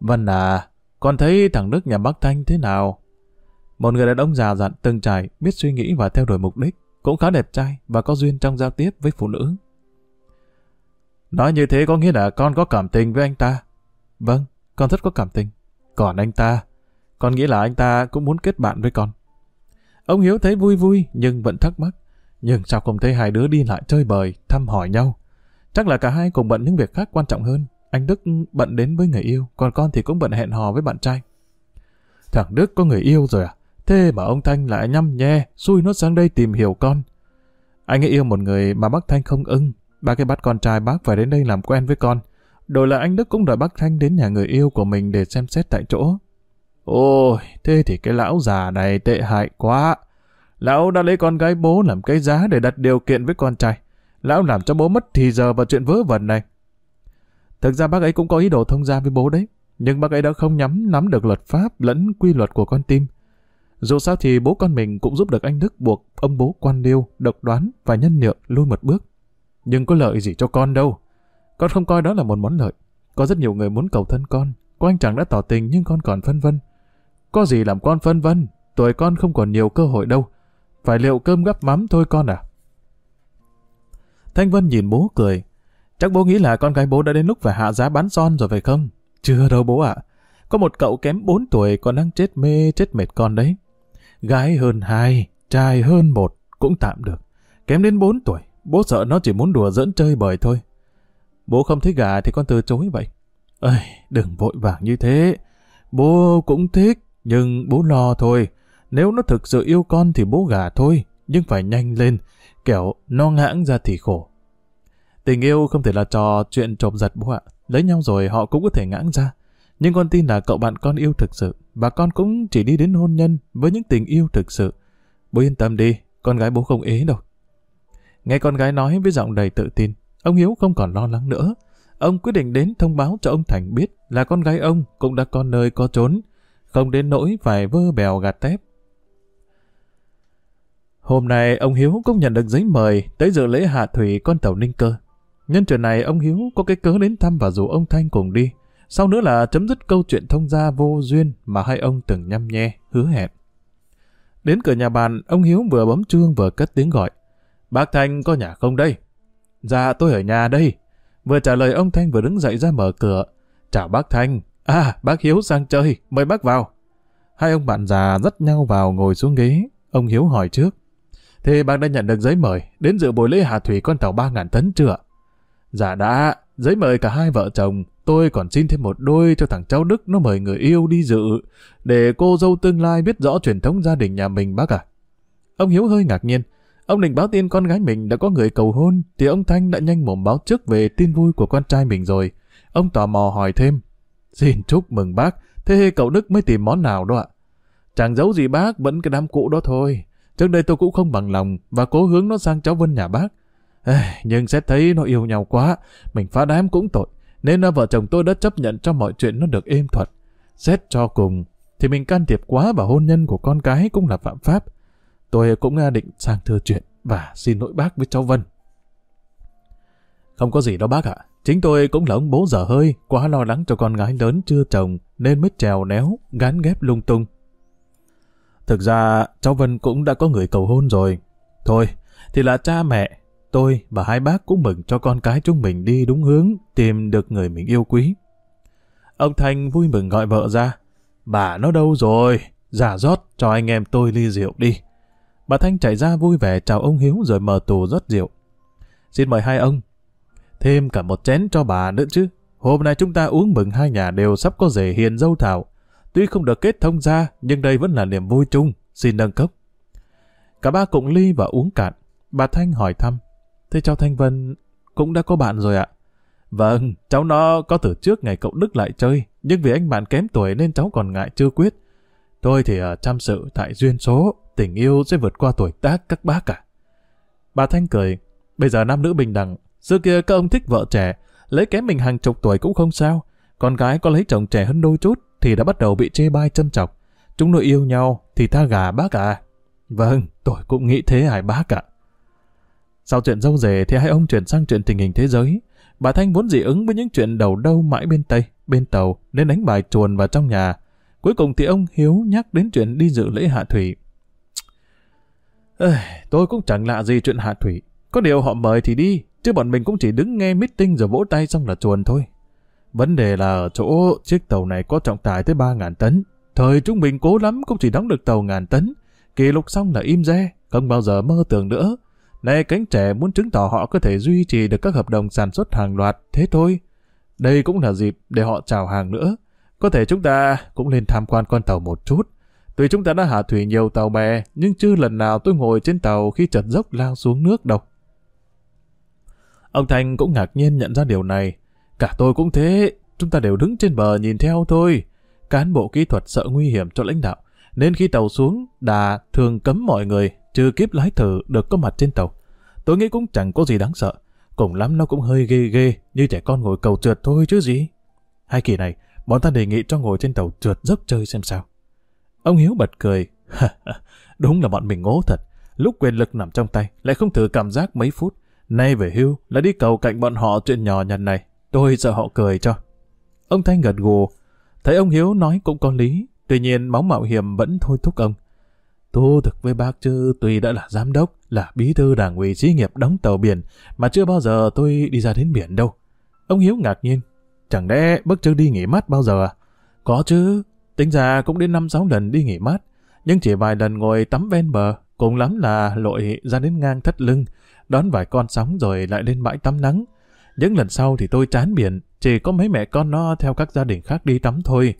Vân à, con thấy thằng Đức nhà bác Thanh thế nào? Một người đàn ông già dặn từng trải, biết suy nghĩ và theo đuổi mục đích, cũng khá đẹp trai và có duyên trong giao tiếp với phụ nữ. Nói như thế có nghĩa là con có cảm tình với anh ta. Vâng, con rất có cảm tình. Còn anh ta, con nghĩ là anh ta cũng muốn kết bạn với con. Ông Hiếu thấy vui vui nhưng vẫn thắc mắc. Nhưng sao không thấy hai đứa đi lại chơi bời, thăm hỏi nhau? Chắc là cả hai cùng bận những việc khác quan trọng hơn. Anh Đức bận đến với người yêu, còn con thì cũng bận hẹn hò với bạn trai. Thằng Đức có người yêu rồi à? Thế mà ông Thanh lại nhăm nhe, xui nó sang đây tìm hiểu con. Anh ấy yêu một người mà bác Thanh không ưng. ba cái bắt con trai bác phải đến đây làm quen với con. Đổi là anh Đức cũng đòi bác Thanh đến nhà người yêu của mình để xem xét tại chỗ. Ôi, thế thì cái lão già này tệ hại quá. Lão đã lấy con gái bố làm cái giá để đặt điều kiện với con trai. Lão làm cho bố mất thì giờ vào chuyện vớ vẩn này. Thực ra bác ấy cũng có ý đồ thông gia với bố đấy. Nhưng bác ấy đã không nhắm nắm được luật pháp lẫn quy luật của con tim. Dù sao thì bố con mình cũng giúp được anh Đức buộc ông bố quan liêu, độc đoán và nhân nhượng lui một bước. Nhưng có lợi gì cho con đâu. Con không coi đó là một món lợi. Có rất nhiều người muốn cầu thân con. Có anh chẳng đã tỏ tình nhưng con còn phân vân. Có gì làm con phân vân? Tuổi con không còn nhiều cơ hội đâu. Phải liệu cơm gắp mắm thôi con à? Thanh Vân nhìn bố cười. Chắc bố nghĩ là con gái bố đã đến lúc phải hạ giá bán son rồi phải không? Chưa đâu bố ạ. Có một cậu kém 4 tuổi còn đang chết mê chết mệt con đấy. Gái hơn hai, trai hơn một cũng tạm được. Kém đến 4 tuổi, bố sợ nó chỉ muốn đùa dẫn chơi bời thôi. Bố không thích gà thì con từ chối vậy. Ơi, đừng vội vàng như thế. Bố cũng thích, nhưng bố lo thôi. Nếu nó thực sự yêu con thì bố gà thôi, nhưng phải nhanh lên, kẻo nó ngãng ra thì khổ. Tình yêu không thể là trò chuyện trộm giật bố ạ. Lấy nhau rồi họ cũng có thể ngãng ra. Nhưng con tin là cậu bạn con yêu thực sự, và con cũng chỉ đi đến hôn nhân với những tình yêu thực sự. Bố yên tâm đi, con gái bố không ế đâu. Nghe con gái nói với giọng đầy tự tin, ông Hiếu không còn lo lắng nữa. Ông quyết định đến thông báo cho ông Thành biết là con gái ông cũng đã có nơi có trốn, không đến nỗi phải vơ bèo gạt tép. Hôm nay ông Hiếu cũng nhận được giấy mời tới dự lễ hạ thủy con tàu Ninh Cơ. Nhân chuyện này ông Hiếu có cái cớ đến thăm và rủ ông Thanh cùng đi. Sau nữa là chấm dứt câu chuyện thông gia vô duyên mà hai ông từng nhăm nhe, hứa hẹn. Đến cửa nhà bàn, ông Hiếu vừa bấm chuông vừa cất tiếng gọi. Bác Thanh có nhà không đây? Dạ tôi ở nhà đây. Vừa trả lời ông Thanh vừa đứng dậy ra mở cửa. Chào bác Thanh. À bác Hiếu sang chơi, mời bác vào. Hai ông bạn già dắt nhau vào ngồi xuống ghế. Ông Hiếu hỏi trước. Thế bác đã nhận được giấy mời đến dự buổi lễ hạ thủy con tàu 3.000 tấn chưa? Dạ đã, giấy mời cả hai vợ chồng, tôi còn xin thêm một đôi cho thằng cháu Đức nó mời người yêu đi dự, để cô dâu tương lai biết rõ truyền thống gia đình nhà mình bác à. Ông Hiếu hơi ngạc nhiên, ông định báo tin con gái mình đã có người cầu hôn, thì ông Thanh đã nhanh mồm báo trước về tin vui của con trai mình rồi. Ông tò mò hỏi thêm, xin chúc mừng bác, thế cậu Đức mới tìm món nào đó ạ? Chẳng giấu gì bác, vẫn cái đám cũ đó thôi. Trước đây tôi cũng không bằng lòng và cố hướng nó sang cháu Vân nhà bác. Nhưng xét thấy nó yêu nhau quá, mình phá đám cũng tội, nên vợ chồng tôi đã chấp nhận cho mọi chuyện nó được êm thuận. Xét cho cùng, thì mình can thiệp quá vào hôn nhân của con cái cũng là phạm pháp. Tôi cũng định sang thưa chuyện và xin lỗi bác với cháu Vân. Không có gì đâu bác ạ. Chính tôi cũng là ông bố dở hơi, quá lo lắng cho con gái lớn chưa chồng, nên mới trèo néo, gán ghép lung tung. Thực ra, cháu Vân cũng đã có người cầu hôn rồi. Thôi, thì là cha mẹ, tôi và hai bác cũng mừng cho con cái chúng mình đi đúng hướng, tìm được người mình yêu quý. Ông Thanh vui mừng gọi vợ ra. Bà nó đâu rồi? Giả rót cho anh em tôi ly rượu đi. Bà Thanh chạy ra vui vẻ chào ông Hiếu rồi mở tù rót rượu. Xin mời hai ông. Thêm cả một chén cho bà nữa chứ. Hôm nay chúng ta uống mừng hai nhà đều sắp có rể hiền dâu thảo. Tuy không được kết thông ra, nhưng đây vẫn là niềm vui chung. Xin nâng cốc. Cả ba cùng ly và uống cạn. Bà Thanh hỏi thăm. Thế cháu Thanh Vân cũng đã có bạn rồi ạ? Vâng, cháu nó có từ trước ngày cậu Đức lại chơi, nhưng vì anh bạn kém tuổi nên cháu còn ngại chưa quyết. Tôi thì ờ, ở chăm sự tại duyên số, tình yêu sẽ vượt qua tuổi tác các bác cả. Bà Thanh cười, bây giờ nam nữ bình đẳng, xưa kia các ông thích vợ trẻ, lấy kém mình hàng chục tuổi cũng không sao. Con gái có lấy chồng trẻ hơn đôi chút thì đã bắt đầu bị chê bai châm chọc. Chúng nó yêu nhau thì tha gà bác à. Vâng, tôi cũng nghĩ thế hải bác ạ. Sau chuyện dâu rể thì hai ông chuyển sang chuyện tình hình thế giới. Bà Thanh vốn dị ứng với những chuyện đầu đâu mãi bên Tây, bên tàu, nên đánh bài chuồn vào trong nhà. Cuối cùng thì ông Hiếu nhắc đến chuyện đi dự lễ hạ thủy. Ê, tôi cũng chẳng lạ gì chuyện hạ thủy. Có điều họ mời thì đi, chứ bọn mình cũng chỉ đứng nghe meeting rồi vỗ tay xong là chuồn thôi. Vấn đề là ở chỗ chiếc tàu này có trọng tải tới 3.000 tấn. Thời chúng mình cố lắm cũng chỉ đóng được tàu ngàn tấn. Kỷ lục xong là im re, không bao giờ mơ tưởng nữa. Này cánh trẻ muốn chứng tỏ họ có thể duy trì được các hợp đồng sản xuất hàng loạt, thế thôi. Đây cũng là dịp để họ chào hàng nữa. Có thể chúng ta cũng lên tham quan con tàu một chút. Tuy chúng ta đã hạ thủy nhiều tàu bè, nhưng chưa lần nào tôi ngồi trên tàu khi chật dốc lao xuống nước đâu. Ông Thành cũng ngạc nhiên nhận ra điều này. Cả tôi cũng thế, chúng ta đều đứng trên bờ nhìn theo thôi. Cán bộ kỹ thuật sợ nguy hiểm cho lãnh đạo, nên khi tàu xuống, đà thường cấm mọi người, trừ kiếp lái thử được có mặt trên tàu. Tôi nghĩ cũng chẳng có gì đáng sợ. Cùng lắm nó cũng hơi ghê ghê, như trẻ con ngồi cầu trượt thôi chứ gì. Hai kỳ này, bọn ta đề nghị cho ngồi trên tàu trượt dốc chơi xem sao. Ông Hiếu bật cười. Đúng là bọn mình ngố thật. Lúc quyền lực nằm trong tay, lại không thử cảm giác mấy phút. Nay về hưu, là đi cầu cạnh bọn họ chuyện nhỏ nhặt này. Tôi sợ họ cười cho. Ông Thanh gật gù. Thấy ông Hiếu nói cũng có lý. Tuy nhiên máu mạo hiểm vẫn thôi thúc ông. Thú thực với bác chứ tuy đã là giám đốc, là bí thư đảng ủy xí nghiệp đóng tàu biển, mà chưa bao giờ tôi đi ra đến biển đâu. Ông Hiếu ngạc nhiên. Chẳng lẽ bác chưa đi nghỉ mát bao giờ à? Có chứ, tính ra cũng đến năm sáu lần đi nghỉ mát, nhưng chỉ vài lần ngồi tắm ven bờ, cùng lắm là lội ra đến ngang thất lưng, đón vài con sóng rồi lại lên bãi tắm nắng. Những lần sau thì tôi chán biển, chỉ có mấy mẹ con nó theo các gia đình khác đi tắm thôi.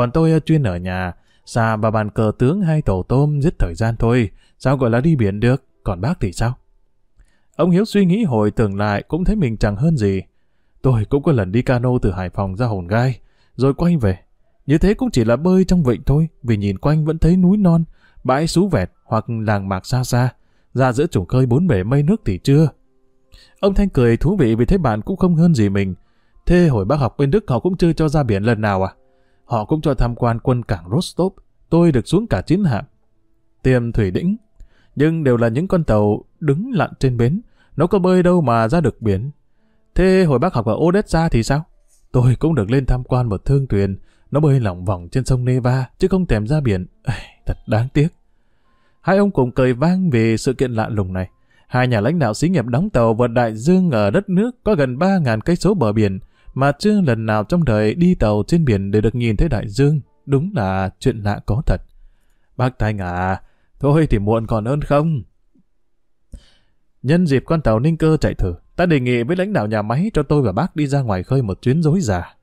Còn tôi ờ, chuyên ở nhà, dạ, xà và bàn cờ tướng hay tổ tôm giết thời gian thôi. Sao gọi là đi biển được, còn bác thì sao? Ông Hiếu suy nghĩ hồi tưởng lại cũng thấy mình chẳng hơn gì. Tôi cũng có lần đi cano từ Hải Phòng ra Hồn Gai, rồi quay về. Như thế cũng chỉ là bơi trong vịnh thôi, vì nhìn quanh vẫn thấy núi non, bãi xú vẹt hoặc làng mạc xa xa. Ra giữa trùng khơi bốn bể mây nước thì chưa. Ông Thanh cười thú vị vì thấy bạn cũng không hơn gì mình. Thế hồi bác học bên Đức họ cũng chưa cho ra biển lần nào à? Họ cũng cho tham quan quân cảng Rostov. Tôi được xuống cả chiến hạm. Tiềm thủy đĩnh. Nhưng đều là những con tàu đứng lặn trên bến. Nó có bơi đâu mà ra được biển. Thế hồi bác học ở Odessa thì sao? Tôi cũng được lên tham quan một thương thuyền. Nó bơi lỏng vòng trên sông Neva, chứ không thèm ra biển. Ây, thật đáng tiếc. Hai ông cùng cười vang về sự kiện lạ lùng này. Hai nhà lãnh đạo xí nghiệp đóng tàu vượt đại dương ở đất nước có gần 3.000 cây số bờ biển, mà chưa lần nào trong đời đi tàu trên biển để được nhìn thấy đại dương. Đúng là chuyện lạ có thật. Bác Thanh à, thôi thì muộn còn hơn không. Nhân dịp con tàu Ninh Cơ chạy thử, ta đề nghị với lãnh đạo nhà máy cho tôi và bác đi ra ngoài khơi một chuyến dối giả.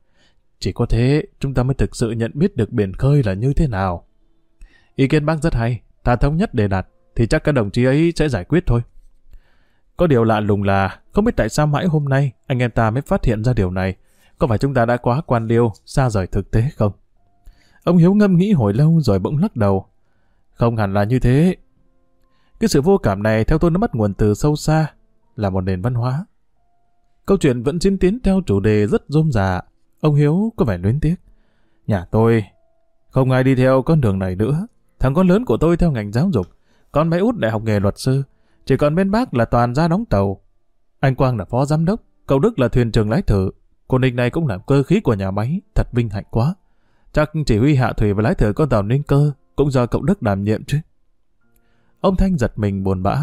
Chỉ có thế, chúng ta mới thực sự nhận biết được biển khơi là như thế nào. Ý kiến bác rất hay, ta thống nhất đề đạt. thì chắc các đồng chí ấy sẽ giải quyết thôi. Có điều lạ lùng là, không biết tại sao mãi hôm nay anh em ta mới phát hiện ra điều này. Có phải chúng ta đã quá quan liêu, xa rời thực tế không? Ông Hiếu ngâm nghĩ hồi lâu rồi bỗng lắc đầu. Không hẳn là như thế. Cái sự vô cảm này theo tôi nó bắt nguồn từ sâu xa, là một nền văn hóa. Câu chuyện vẫn diễn tiến theo chủ đề rất rôm rà. Ông Hiếu có vẻ luyến tiếc. Nhà tôi, không ai đi theo con đường này nữa. Thằng con lớn của tôi theo ngành giáo dục, con bé út đại học nghề luật sư. Chỉ còn bên bác là toàn ra đóng tàu. Anh Quang là phó giám đốc, cậu Đức là thuyền trưởng lái thử. Cô Ninh này cũng làm cơ khí của nhà máy, thật vinh hạnh quá. Chắc chỉ huy hạ thủy và lái thử con tàu Ninh cơ cũng do cậu Đức đảm nhiệm chứ. Ông Thanh giật mình buồn bã.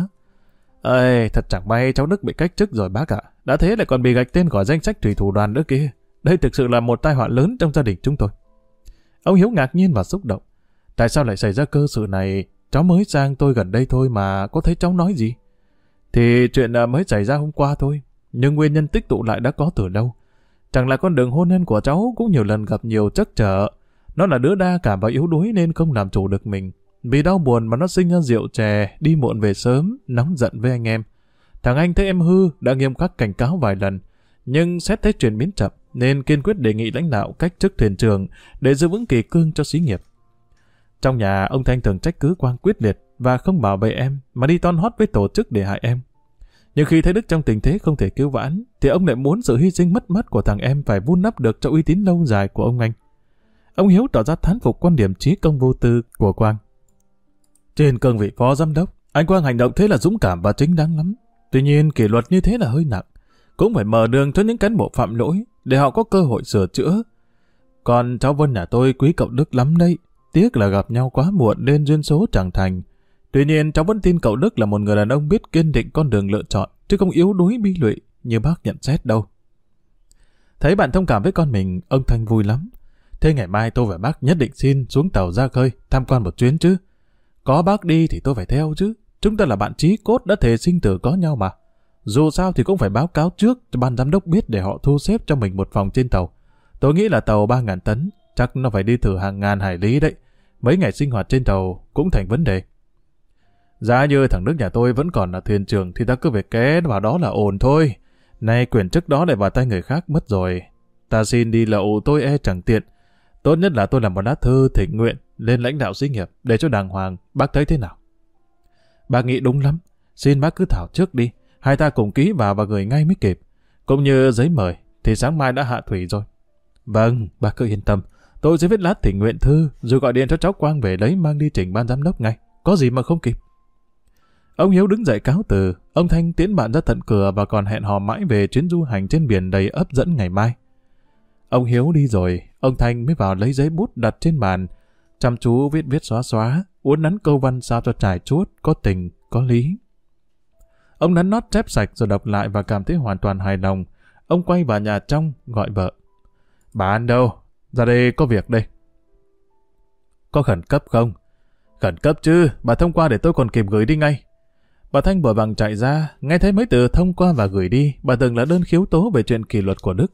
Ê, thật chẳng may cháu Đức bị cách chức rồi bác ạ. Đã thế lại còn bị gạch tên khỏi danh sách thủy thủ đoàn nữa kia. Đây thực sự là một tai họa lớn trong gia đình chúng tôi. Ông Hiếu ngạc nhiên và xúc động. Tại sao lại xảy ra cơ sự này? Cháu mới sang tôi gần đây thôi mà có thấy cháu nói gì? Thì chuyện à, mới xảy ra hôm qua thôi. Nhưng nguyên nhân tích tụ lại đã có từ lâu. Chẳng là con đường hôn nhân của cháu cũng nhiều lần gặp nhiều trắc trở. Nó là đứa đa cảm và yếu đuối nên không làm chủ được mình. Vì đau buồn mà nó sinh ra rượu chè, đi muộn về sớm, nóng giận với anh em. Thằng anh thấy em hư, đã nghiêm khắc cảnh cáo vài lần. Nhưng xét thấy chuyển biến chậm, nên kiên quyết đề nghị lãnh đạo cách chức thuyền trưởng để giữ vững kỳ cương cho xí nghiệp. Trong nhà, ông Thanh thường trách cứ Quang quyết liệt và không bảo vệ em, mà đi ton hót với tổ chức để hại em. Nhưng khi thấy Đức trong tình thế không thể cứu vãn, thì ông lại muốn sự hy sinh mất mát của thằng em phải vun đắp được cho uy tín lâu dài của ông anh. Ông Hiếu tỏ ra thán phục quan điểm trí công vô tư của Quang. Trên cương vị phó giám đốc, anh Quang hành động thế là dũng cảm và chính đáng lắm. Tuy nhiên, kỷ luật như thế là hơi nặng. Cũng phải mở đường cho những cán bộ phạm lỗi, để họ có cơ hội sửa chữa. Còn cháu Vân nhà tôi quý cậu Đức lắm đấy. Tiếc là gặp nhau quá muộn nên duyên số chẳng thành. Tuy nhiên cháu vẫn tin cậu Đức là một người đàn ông biết kiên định con đường lựa chọn, chứ không yếu đuối bi lụy như bác nhận xét đâu. Thấy bạn thông cảm với con mình, ông Thanh vui lắm. Thế ngày mai tôi và bác nhất định xin xuống tàu ra khơi, tham quan một chuyến chứ. Có bác đi thì tôi phải theo chứ. Chúng ta là bạn trí cốt đã thề sinh tử có nhau mà. Dù sao thì cũng phải báo cáo trước cho ban giám đốc biết để họ thu xếp cho mình một phòng trên tàu. Tôi nghĩ là tàu 3.000 tấn, chắc nó phải đi thử hàng ngàn hải lý đấy. Mấy ngày sinh hoạt trên tàu cũng thành vấn đề. Giá như thằng nước nhà tôi vẫn còn là thuyền trưởng thì ta cứ việc ké vào đó là ổn thôi. Nay quyền chức đó lại vào tay người khác mất rồi. Ta xin đi lậu tôi e chẳng tiện. Tốt nhất là tôi làm một lá thư thỉnh nguyện lên lãnh đạo xí nghiệp để cho đàng hoàng. Bác thấy thế nào? Bác nghĩ đúng lắm. Xin bác cứ thảo trước đi. Hai ta cùng ký vào và gửi ngay mới kịp. Cũng như giấy mời thì sáng mai đã hạ thủy rồi. Vâng, bác cứ yên tâm. Tôi sẽ viết lá thỉnh nguyện thư rồi gọi điện cho cháu Quang về lấy mang đi trình ban giám đốc ngay. Có gì mà không kịp. Ông Hiếu đứng dậy cáo từ, ông Thanh tiến bạn ra tận cửa và còn hẹn hò mãi về chuyến du hành trên biển đầy ấp dẫn ngày mai. Ông Hiếu đi rồi, ông Thanh mới vào lấy giấy bút đặt trên bàn, chăm chú viết viết xóa xóa, uốn nắn câu văn sao cho trải chuốt, có tình, có lý. Ông nắn nót chép sạch rồi đọc lại và cảm thấy hoàn toàn hài lòng. Ông quay vào nhà trong, gọi vợ. Bà ăn đâu? Ra đây có việc đây. Có khẩn cấp không? Khẩn cấp chứ, bà thông qua để tôi còn kịp gửi đi ngay. Bà Thanh vội vàng chạy ra, nghe thấy mấy từ thông qua và gửi đi, bà từng là đơn khiếu tố về chuyện kỷ luật của Đức.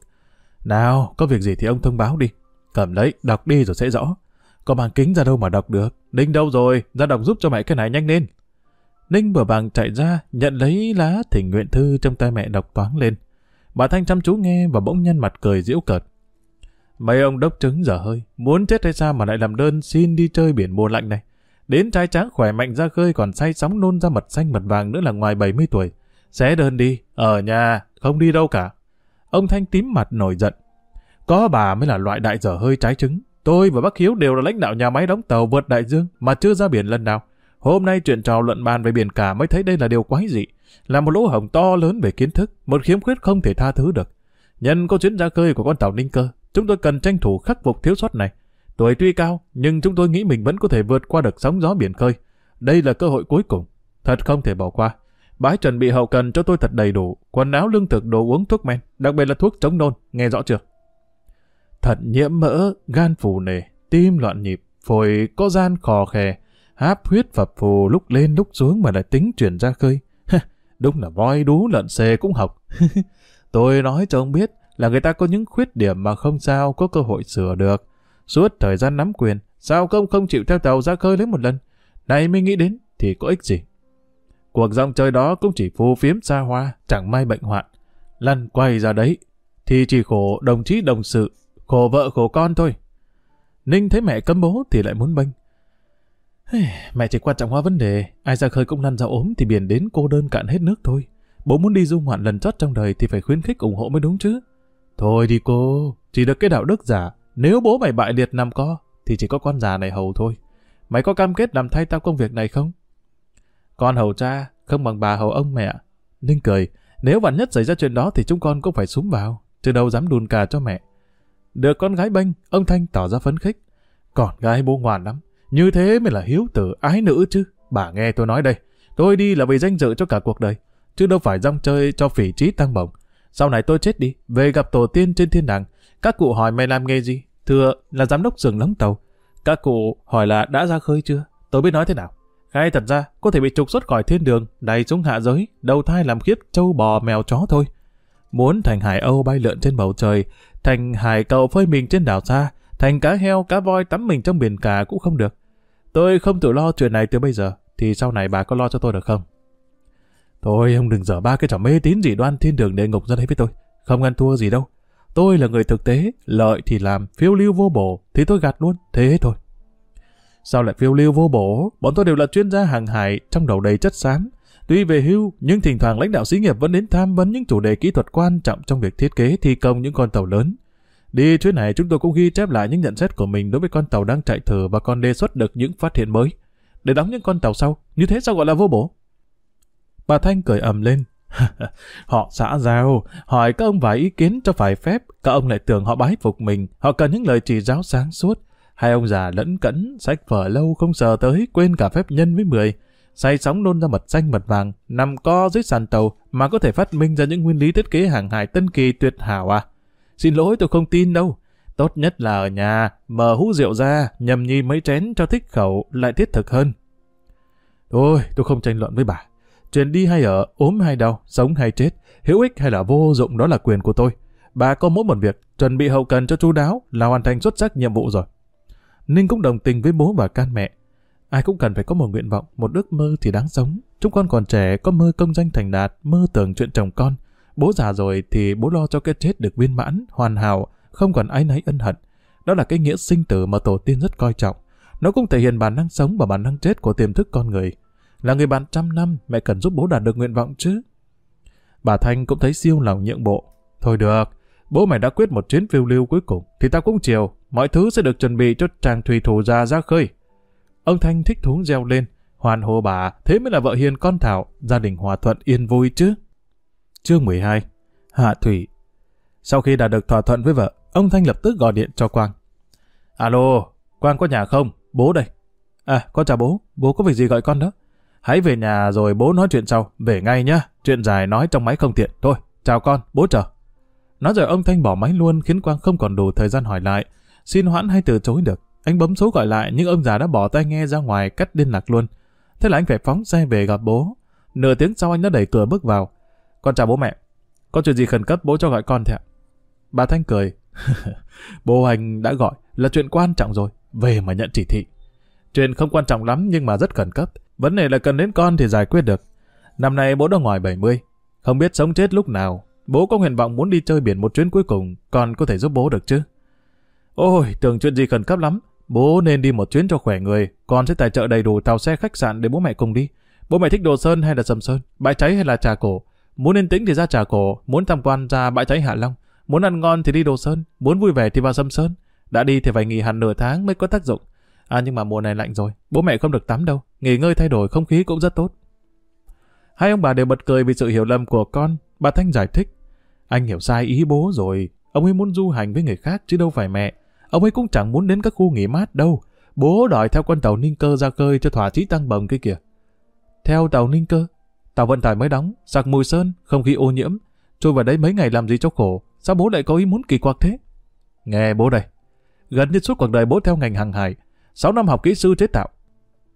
Nào, có việc gì thì ông thông báo đi. Cầm lấy, đọc đi rồi sẽ rõ. Có bàn kính ra đâu mà đọc được. Ninh đâu rồi, ra đọc giúp cho mẹ cái này nhanh lên. Ninh vừa vàng chạy ra, nhận lấy lá thỉnh nguyện thư trong tay mẹ đọc toán lên. Bà Thanh chăm chú nghe và bỗng nhân mặt cười giễu cợt. Mấy ông đốc trứng dở hơi, muốn chết hay sao mà lại làm đơn xin đi chơi biển mùa lạnh này. Đến trai tráng khỏe mạnh ra khơi còn say sóng nôn ra mật xanh mật vàng nữa là ngoài 70 tuổi. Xé đơn đi, ở nhà, không đi đâu cả. Ông Thanh tím mặt nổi giận. Có bà mới là loại đại dở hơi trái trứng. Tôi và bác Hiếu đều là lãnh đạo nhà máy đóng tàu vượt đại dương mà chưa ra biển lần nào. Hôm nay chuyện trò luận bàn về biển cả mới thấy đây là điều quái dị. Là một lỗ hổng to lớn về kiến thức, một khiếm khuyết không thể tha thứ được. Nhân có chuyến ra khơi của con tàu Ninh Cơ, chúng tôi cần tranh thủ khắc phục thiếu sót này. Tuổi tuy cao, nhưng chúng tôi nghĩ mình vẫn có thể vượt qua được sóng gió biển khơi. Đây là cơ hội cuối cùng. Thật không thể bỏ qua. Bái chuẩn bị hậu cần cho tôi thật đầy đủ, quần áo lương thực, đồ uống, thuốc men, đặc biệt là thuốc chống nôn, nghe rõ chưa? Thận nhiễm mỡ, gan phù nề, tim loạn nhịp, phổi có gian khò khè, háp huyết phập phù lúc lên lúc xuống mà lại tính chuyển ra khơi. Đúng là voi đú lợn xề cũng học. tôi nói cho ông biết là người ta có những khuyết điểm mà không sao có cơ hội sửa được. Suốt thời gian nắm quyền, sao công không chịu theo tàu ra khơi lấy một lần? Này mới nghĩ đến thì có ích gì? Cuộc dòng chơi đó cũng chỉ phù phiếm xa hoa, chẳng may bệnh hoạn. Lăn quay ra đấy, thì chỉ khổ đồng chí đồng sự, khổ vợ khổ con thôi. Ninh thấy mẹ cấm bố thì lại muốn bênh. Mẹ chỉ quan trọng hóa vấn đề, ai ra khơi cũng lăn ra ốm thì biển đến cô đơn cạn hết nước thôi. Bố muốn đi du ngoạn lần chót trong đời thì phải khuyến khích ủng hộ mới đúng chứ. Thôi đi cô, chỉ được cái đạo đức giả, nếu bố mày bại liệt nằm co, thì chỉ có con già này hầu thôi. Mày có cam kết làm thay tao công việc này không? Con hầu cha, không bằng bà hầu ông mẹ. Ninh cười, nếu vạn nhất xảy ra chuyện đó thì chúng con cũng phải súng vào, từ đâu dám đùn cà cho mẹ. Được con gái bênh, ông Thanh tỏ ra phấn khích. Còn gái bố ngoan lắm, như thế mới là hiếu tử ái nữ chứ. Bà nghe tôi nói đây, tôi đi là vì danh dự cho cả cuộc đời, chứ đâu phải rong chơi cho phỉ trí tăng bổng. Sau này tôi chết đi, về gặp tổ tiên trên thiên đàng, các cụ hỏi mày làm nghề gì? Thưa là giám đốc xưởng đóng tàu. Các cụ hỏi là đã ra khơi chưa? Tôi biết nói thế nào. Khai thật ra, có thể bị trục xuất khỏi thiên đường, đầy xuống hạ giới, đầu thai làm khiếp trâu bò mèo chó thôi. Muốn thành hải âu bay lượn trên bầu trời, thành hải cầu phơi mình trên đảo xa, thành cá heo, cá voi tắm mình trong biển cả cũng không được. Tôi không tự lo chuyện này từ bây giờ, thì sau này bà có lo cho tôi được không? Thôi ông đừng dở ba cái trò mê tín gì đoan thiên đường địa ngục ra đây với tôi. Không ăn thua gì đâu. Tôi là người thực tế, lợi thì làm, phiêu lưu vô bổ, thì tôi gạt luôn, thế thôi. Sao lại phiêu lưu vô bổ? Bọn tôi đều là chuyên gia hàng hải, trong đầu đầy chất xám. Tuy về hưu, nhưng thỉnh thoảng lãnh đạo xí nghiệp vẫn đến tham vấn những chủ đề kỹ thuật quan trọng trong việc thiết kế thi công những con tàu lớn. Đi chuyến này chúng tôi cũng ghi chép lại những nhận xét của mình đối với con tàu đang chạy thử và còn đề xuất được những phát hiện mới. Để đóng những con tàu sau, như thế sao gọi là vô bổ? Bà Thanh cười ầm lên. họ xã giao, hỏi các ông vài ý kiến cho phải phép, các ông lại tưởng họ bái phục mình, họ cần những lời chỉ giáo sáng suốt. Hai ông già lẫn cẫn, sách vở lâu không sờ tới, quên cả phép nhân với mười. say sóng nôn ra mật xanh mật vàng, nằm co dưới sàn tàu mà có thể phát minh ra những nguyên lý thiết kế hàng hải tân kỳ tuyệt hảo à? Xin lỗi tôi không tin đâu. Tốt nhất là ở nhà, mở hũ rượu ra, nhầm nhi mấy chén cho thích khẩu lại thiết thực hơn. Thôi, tôi không tranh luận với bà. Chuyện đi hay ở, ốm hay đau, sống hay chết, hữu ích hay là vô dụng đó là quyền của tôi. Bà có mỗi một việc, chuẩn bị hậu cần cho chú đáo là hoàn thành xuất sắc nhiệm vụ rồi. Ninh cũng đồng tình với bố và can mẹ. Ai cũng cần phải có một nguyện vọng, một ước mơ thì đáng sống. Chúng con còn trẻ, có mơ công danh thành đạt, mơ tưởng chuyện chồng con. Bố già rồi thì bố lo cho cái chết được viên mãn, hoàn hảo, không còn ái náy ân hận. Đó là cái nghĩa sinh tử mà tổ tiên rất coi trọng. Nó cũng thể hiện bản năng sống và bản năng chết của tiềm thức con người. Là người bạn trăm năm, mẹ cần giúp bố đạt được nguyện vọng chứ. Bà Thanh cũng thấy siêu lòng nhượng bộ. Thôi được, bố mày đã quyết một chuyến phiêu lưu cuối cùng, thì tao cũng chiều. Mọi thứ sẽ được chuẩn bị cho chàng thủy thủ ra ra khơi. Ông Thanh thích thú reo lên. Hoàn hồ bà, thế mới là vợ hiền con Thảo, gia đình hòa thuận yên vui chứ. Chương 12 Hạ Thủy Sau khi đạt được thỏa thuận với vợ, ông Thanh lập tức gọi điện cho Quang. Alo, Quang có nhà không? Bố đây. À, con chào bố. Bố có việc gì gọi con đó? Hãy về nhà rồi bố nói chuyện sau. Về ngay nhá. Chuyện dài nói trong máy không tiện. Thôi, chào con, bố chờ. Nói rồi ông Thanh bỏ máy luôn khiến Quang không còn đủ thời gian hỏi lại. Xin hoãn hay từ chối được. Anh bấm số gọi lại nhưng ông già đã bỏ tay nghe ra ngoài cắt liên lạc luôn. Thế là anh phải phóng xe về gặp bố. Nửa tiếng sau anh đã đẩy cửa bước vào. Con chào bố mẹ. Có chuyện gì khẩn cấp bố cho gọi con thế ạ? Bà Thanh cười. bố anh đã gọi là chuyện quan trọng rồi. Về mà nhận chỉ thị. Chuyện không quan trọng lắm nhưng mà rất khẩn cấp. Vấn đề là cần đến con thì giải quyết được. Năm nay bố đã ngoài 70. Không biết sống chết lúc nào. Bố có nguyện vọng muốn đi chơi biển một chuyến cuối cùng. Con có thể giúp bố được chứ? Ôi, tưởng chuyện gì khẩn cấp lắm. Bố nên đi một chuyến cho khỏe người. Con sẽ tài trợ đầy đủ tàu xe khách sạn để bố mẹ cùng đi. Bố mẹ thích đồ sơn hay là sầm sơn? Bãi cháy hay là trà cổ? Muốn yên tĩnh thì ra trà cổ. Muốn tham quan ra bãi cháy Hạ Long. Muốn ăn ngon thì đi đồ sơn. Muốn vui vẻ thì vào sầm sơn. Đã đi thì phải nghỉ hẳn nửa tháng mới có tác dụng. À nhưng mà mùa này lạnh rồi. Bố mẹ không được tắm đâu. Nghỉ ngơi thay đổi không khí cũng rất tốt. Hai ông bà đều bật cười vì sự hiểu lầm của con. Bà Thanh giải thích. Anh hiểu sai ý bố rồi. Ông ấy muốn du hành với người khác chứ đâu phải mẹ. Ông ấy cũng chẳng muốn đến các khu nghỉ mát đâu. Bố đòi theo con tàu Ninh Cơ ra khơi cho thỏa chí tăng bồng kia kìa. Theo tàu Ninh Cơ, tàu vận tải mới đóng, sạc mùi sơn, không khí ô nhiễm. Trôi vào đấy mấy ngày làm gì cho khổ, sao bố lại có ý muốn kỳ quặc thế? Nghe bố đây, gần như suốt cuộc đời bố theo ngành hàng hải, 6 năm học kỹ sư chế tạo,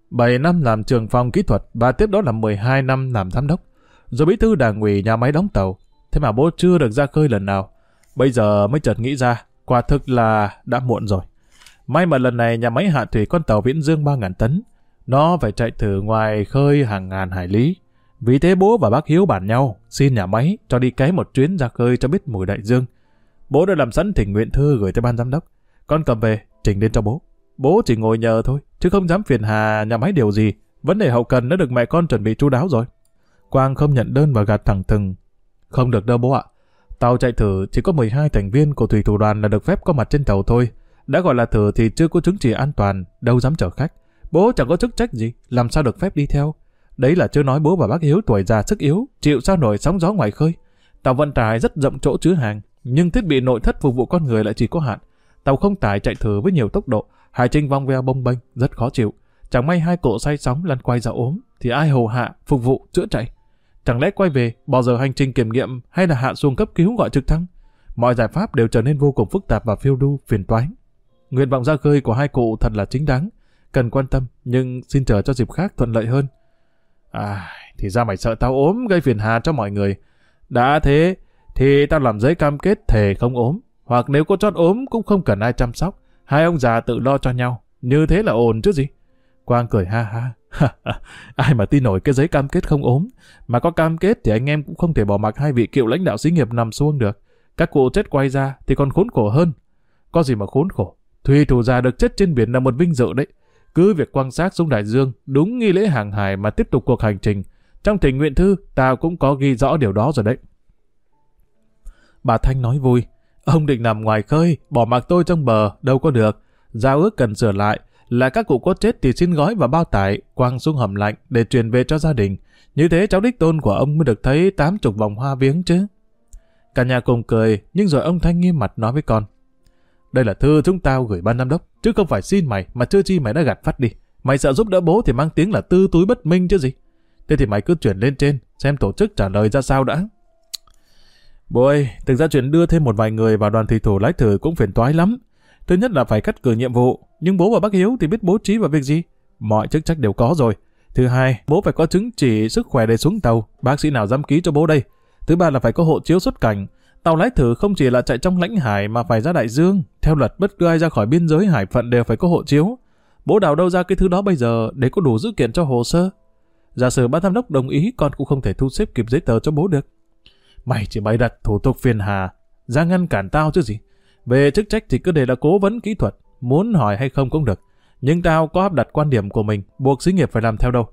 7 năm làm trường phòng kỹ thuật và tiếp đó là 12 năm làm giám đốc, rồi bí thư đảng ủy nhà máy đóng tàu. Thế mà bố chưa được ra khơi lần nào. Bây giờ mới chợt nghĩ ra, quả thực là đã muộn rồi. May mà lần này nhà máy hạ thủy con tàu Viễn Dương 3.000 tấn. Nó phải chạy thử ngoài khơi hàng ngàn hải lý. Vì thế bố và bác Hiếu bàn nhau, xin nhà máy cho đi cái một chuyến ra khơi cho biết mùi đại dương. Bố đã làm sẵn thỉnh nguyện thư gửi tới ban giám đốc. Con cầm về, trình lên cho bố. Bố chỉ ngồi nhờ thôi, chứ không dám phiền hà nhà máy điều gì. Vấn đề hậu cần đã được mẹ con chuẩn bị chu đáo rồi. Quang không nhận đơn và gạt thẳng thừng. Không được đâu bố ạ. Tàu chạy thử chỉ có 12 thành viên của thủy thủ đoàn là được phép có mặt trên tàu thôi. Đã gọi là thử thì chưa có chứng chỉ an toàn, đâu dám chở khách. Bố chẳng có chức trách gì, làm sao được phép đi theo. Đấy là chưa nói bố và bác Hiếu tuổi già sức yếu, chịu sao nổi sóng gió ngoài khơi. Tàu vận tải rất rộng chỗ chứa hàng, nhưng thiết bị nội thất phục vụ con người lại chỉ có hạn. Tàu không tải chạy thử với nhiều tốc độ, hải Trinh vong veo bông bênh, rất khó chịu. Chẳng may hai cộ say sóng lăn quay ra ốm, thì ai hầu hạ, phục vụ, chữa chạy. Chẳng lẽ quay về, bỏ giờ hành trình kiểm nghiệm hay là hạ xuống cấp cứu gọi trực thăng? Mọi giải pháp đều trở nên vô cùng phức tạp và phiêu lưu, phiền toái. Nguyện vọng ra khơi của hai cụ thật là chính đáng, cần quan tâm, nhưng xin chờ cho dịp khác thuận lợi hơn. À, thì ra mày sợ tao ốm gây phiền hà cho mọi người. Đã thế, thì tao làm giấy cam kết thề không ốm, hoặc nếu có chót ốm cũng không cần ai chăm sóc, hai ông già tự lo cho nhau, như thế là ổn chứ gì. Quang cười ha ha, Ai mà tin nổi cái giấy cam kết không ốm. Mà có cam kết thì anh em cũng không thể bỏ mặc hai vị cựu lãnh đạo xí nghiệp nằm xuống được. Các cụ chết quay ra thì còn khốn khổ hơn. Có gì mà khốn khổ. Thủy thủ già được chết trên biển là một vinh dự đấy. Cứ việc quan sát xuống đại dương, đúng nghi lễ hàng hải mà tiếp tục cuộc hành trình. Trong tình nguyện thư, tao cũng có ghi rõ điều đó rồi đấy. Bà Thanh nói vui. Ông định nằm ngoài khơi, bỏ mặc tôi trong bờ, đâu có được. Giao ước cần sửa lại, là các cụ có chết thì xin gói và bao tải, quăng xuống hầm lạnh để truyền về cho gia đình. Như thế cháu đích tôn của ông mới được thấy tám chục vòng hoa viếng chứ. Cả nhà cùng cười, nhưng rồi ông Thanh nghiêm mặt nói với con. Đây là thư chúng tao gửi ban giám đốc, chứ không phải xin mày mà chưa chi mày đã gạt phát đi. Mày sợ giúp đỡ bố thì mang tiếng là tư túi bất minh chứ gì. Thế thì mày cứ chuyển lên trên, xem tổ chức trả lời ra sao đã. Bố ơi, thực ra chuyện đưa thêm một vài người vào đoàn thủy thủ lái thử cũng phiền toái lắm. Thứ nhất là phải cắt cử nhiệm vụ, nhưng bố và bác Hiếu thì biết bố trí vào việc gì. Mọi chức trách đều có rồi. Thứ hai, bố phải có chứng chỉ sức khỏe để xuống tàu, bác sĩ nào dám ký cho bố đây. Thứ ba là phải có hộ chiếu xuất cảnh. Tàu lái thử không chỉ là chạy trong lãnh hải mà phải ra đại dương. Theo luật bất cứ ai ra khỏi biên giới hải phận đều phải có hộ chiếu. Bố đào đâu ra cái thứ đó bây giờ để có đủ dữ kiện cho hồ sơ. Giả sử ban giám đốc đồng ý con cũng không thể thu xếp kịp giấy tờ cho bố được. Mày chỉ bày đặt thủ tục phiền hà, ra ngăn cản tao chứ gì. Về chức trách thì cứ để là cố vấn kỹ thuật, muốn hỏi hay không cũng được. Nhưng tao có áp đặt quan điểm của mình, buộc xí nghiệp phải làm theo đâu.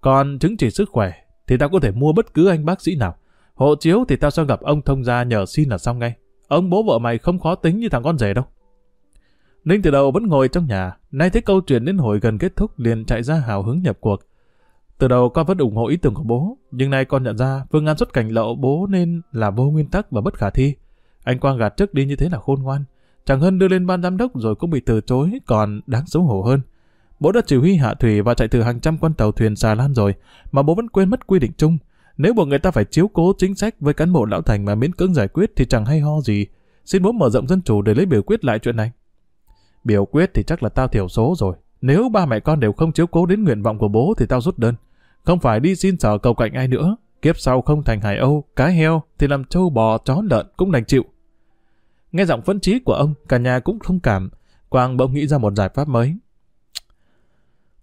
Còn chứng chỉ sức khỏe thì tao có thể mua bất cứ anh bác sĩ nào. Hộ chiếu thì tao sẽ gặp ông thông gia nhờ xin là xong ngay. Ông bố vợ mày không khó tính như thằng con rể đâu. Ninh từ đầu vẫn ngồi trong nhà, nay thấy câu chuyện đến hồi gần kết thúc liền chạy ra hào hứng nhập cuộc. Từ đầu con vẫn ủng hộ ý tưởng của bố, nhưng nay con nhận ra phương án xuất cảnh lậu bố nên là vô nguyên tắc và bất khả thi. Anh Quang gạt trước đi như thế là khôn ngoan. Chẳng hơn đưa lên ban giám đốc rồi cũng bị từ chối, còn đáng xấu hổ hơn. Bố đã chỉ huy hạ thủy và chạy thử hàng trăm con tàu thuyền xà lan rồi, mà bố vẫn quên mất quy định chung. Nếu buộc người ta phải chiếu cố chính sách với cán bộ lão thành mà miễn cưỡng giải quyết thì chẳng hay ho gì. Xin bố mở rộng dân chủ để lấy biểu quyết lại chuyện này. Biểu quyết thì chắc là tao thiểu số rồi. Nếu ba mẹ con đều không chiếu cố đến nguyện vọng của bố thì tao rút đơn. Không phải đi xin sở cầu cạnh ai nữa. Kiếp sau không thành hải âu, cá heo thì làm trâu bò, chó lợn cũng đành chịu. Nghe giọng phân trí của ông, cả nhà cũng không cảm. Quang bỗng nghĩ ra một giải pháp mới.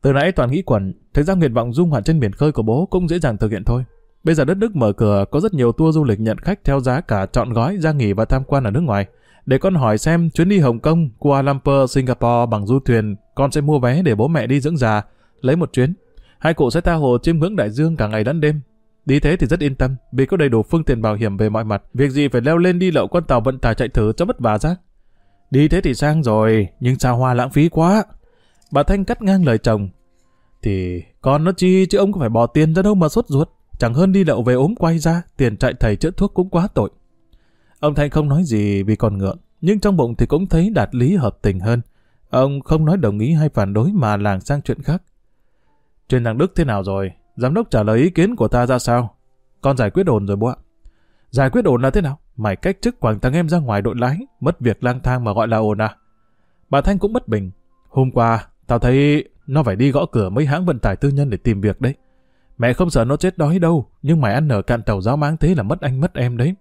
Từ nãy toàn nghĩ quẩn, thực ra nguyện vọng dung hoạn trên biển khơi của bố cũng dễ dàng thực hiện thôi. Bây giờ đất nước mở cửa, có rất nhiều tour du lịch nhận khách theo giá cả chọn gói ra nghỉ và tham quan ở nước ngoài. Để con hỏi xem chuyến đi Hồng Kông, Kuala Lumpur, Singapore bằng du thuyền, con sẽ mua vé để bố mẹ đi dưỡng già, lấy một chuyến. Hai cụ sẽ tha hồ chiêm ngưỡng đại dương cả ngày lẫn đêm. Đi thế thì rất yên tâm, vì có đầy đủ phương tiện bảo hiểm về mọi mặt. Việc gì phải leo lên đi lậu con tàu vận tải chạy thử cho vất vả rác. Đi thế thì sang rồi, nhưng sao hoa lãng phí quá. Bà Thanh cắt ngang lời chồng. Thì con nó chi chứ ông có phải bỏ tiền ra đâu mà sốt ruột. Chẳng hơn đi lậu về ốm quay ra, tiền chạy thầy chữa thuốc cũng quá tội. Ông Thanh không nói gì vì còn ngượng, nhưng trong bụng thì cũng thấy đạt lý hợp tình hơn. Ông không nói đồng ý hay phản đối mà làng sang chuyện khác. Chuyện thằng Đức thế nào rồi? Giám đốc trả lời ý kiến của ta ra sao? Con giải quyết ổn rồi bố ạ. Giải quyết ổn là thế nào? Mày cách chức quảng thằng em ra ngoài đội lái, mất việc lang thang mà gọi là ổn à? Bà Thanh cũng bất bình. Hôm qua, tao thấy nó phải đi gõ cửa mấy hãng vận tải tư nhân để tìm việc đấy. Mẹ không sợ nó chết đói đâu, nhưng mày ăn nở cạn tàu giáo máng thế là mất anh mất em đấy.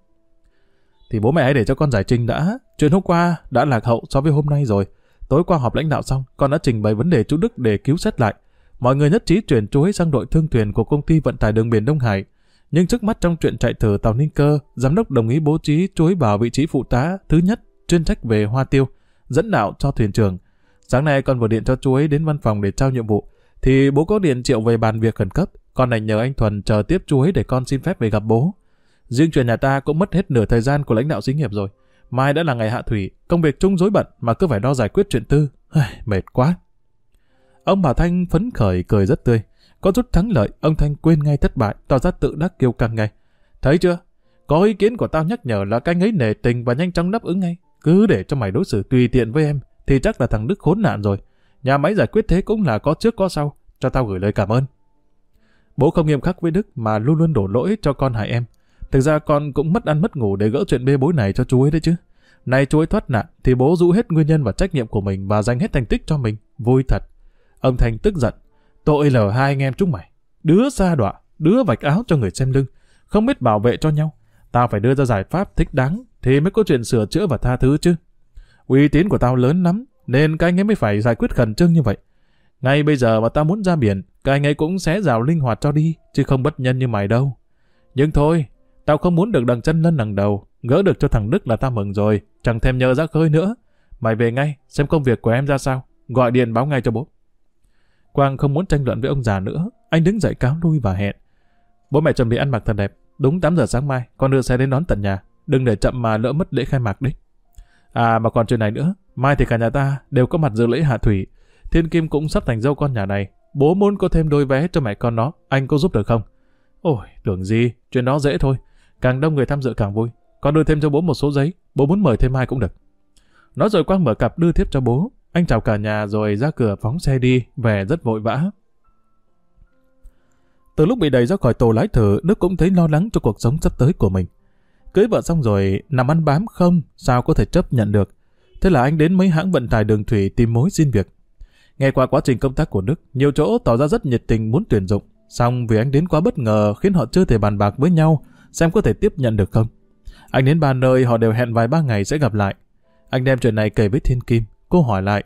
Thì bố mẹ hãy để cho con giải trình đã. Chuyện hôm qua đã lạc hậu so với hôm nay rồi. Tối qua họp lãnh đạo xong, con đã trình bày vấn đề chú Đức để cứu xét lại. Mọi người nhất trí chuyển chú ấy sang đội thương thuyền của công ty vận tải đường biển Đông Hải. Nhưng trước mắt trong chuyện chạy thử tàu Ninh Cơ, giám đốc đồng ý bố trí chú ấy vào vị trí phụ tá thứ nhất, chuyên trách về hoa tiêu, dẫn đạo cho thuyền trưởng. Sáng nay con vừa điện cho chú ấy đến văn phòng để trao nhiệm vụ, thì bố có điện triệu về bàn việc khẩn cấp. Con này nhờ anh Thuần chờ tiếp chú ấy để con xin phép về gặp bố. Riêng chuyện nhà ta cũng mất hết nửa thời gian của lãnh đạo xí nghiệp rồi. Mai đã là ngày hạ thủy, công việc chung rối bận mà cứ phải đo giải quyết chuyện tư. Mệt quá. Ông bà Thanh phấn khởi cười rất tươi. Có chút thắng lợi, ông Thanh quên ngay thất bại, tỏ ra tự đắc kêu căng ngay. Thấy chưa? Có ý kiến của tao nhắc nhở là canh ấy nể tình và nhanh chóng đáp ứng ngay. Cứ để cho mày đối xử tùy tiện với em, thì chắc là thằng Đức khốn nạn rồi. Nhà máy giải quyết thế cũng là có trước có sau, cho tao gửi lời cảm ơn. Bố không nghiêm khắc với Đức mà luôn luôn đổ lỗi cho con hại em. Thực ra con cũng mất ăn mất ngủ để gỡ chuyện bê bối này cho chú ấy đấy chứ. Nay chú ấy thoát nạn thì bố rũ hết nguyên nhân và trách nhiệm của mình và dành hết thành tích cho mình. Vui thật. Ông Thành tức giận. Tội lờ hai anh em chúng mày. Đứa xa đọa, đứa vạch áo cho người xem lưng. Không biết bảo vệ cho nhau. Tao phải đưa ra giải pháp thích đáng thì mới có chuyện sửa chữa và tha thứ chứ. Uy tín của tao lớn lắm nên các anh ấy mới phải giải quyết khẩn trương như vậy. Ngay bây giờ mà tao muốn ra biển, các anh ấy cũng sẽ rào linh hoạt cho đi, chứ không bất nhân như mày đâu. Nhưng thôi, tao không muốn được đằng chân lên đằng đầu, gỡ được cho thằng Đức là tao mừng rồi, chẳng thèm nhớ ra khơi nữa. Mày về ngay, xem công việc của em ra sao, gọi điện báo ngay cho bố. Quang không muốn tranh luận với ông già nữa, anh đứng dậy cáo lui và hẹn. Bố mẹ chuẩn bị ăn mặc thật đẹp, đúng 8 giờ sáng mai, con đưa xe đến đón tận nhà, đừng để chậm mà lỡ mất lễ khai mạc đấy. À mà còn chuyện này nữa, mai thì cả nhà ta đều có mặt dự lễ hạ thủy, Thiên Kim cũng sắp thành dâu con nhà này, bố muốn có thêm đôi vé cho mẹ con nó, anh có giúp được không? Ôi, tưởng gì, chuyện đó dễ thôi, càng đông người tham dự càng vui. Con đưa thêm cho bố một số giấy, bố muốn mời thêm ai cũng được. Nói rồi Quang mở cặp đưa tiếp cho bố. Anh chào cả nhà rồi ra cửa phóng xe đi, về rất vội vã. Từ lúc bị đẩy ra khỏi tổ lái thử, Đức cũng thấy lo lắng cho cuộc sống sắp tới của mình. Cưới vợ xong rồi, nằm ăn bám không, sao có thể chấp nhận được. Thế là anh đến mấy hãng vận tải đường thủy tìm mối xin việc. Nghe qua quá trình công tác của Đức, nhiều chỗ tỏ ra rất nhiệt tình muốn tuyển dụng. Xong vì anh đến quá bất ngờ khiến họ chưa thể bàn bạc với nhau xem có thể tiếp nhận được không. Anh đến ba nơi họ đều hẹn vài ba ngày sẽ gặp lại. Anh đem chuyện này kể với Thiên Kim. Cô hỏi lại.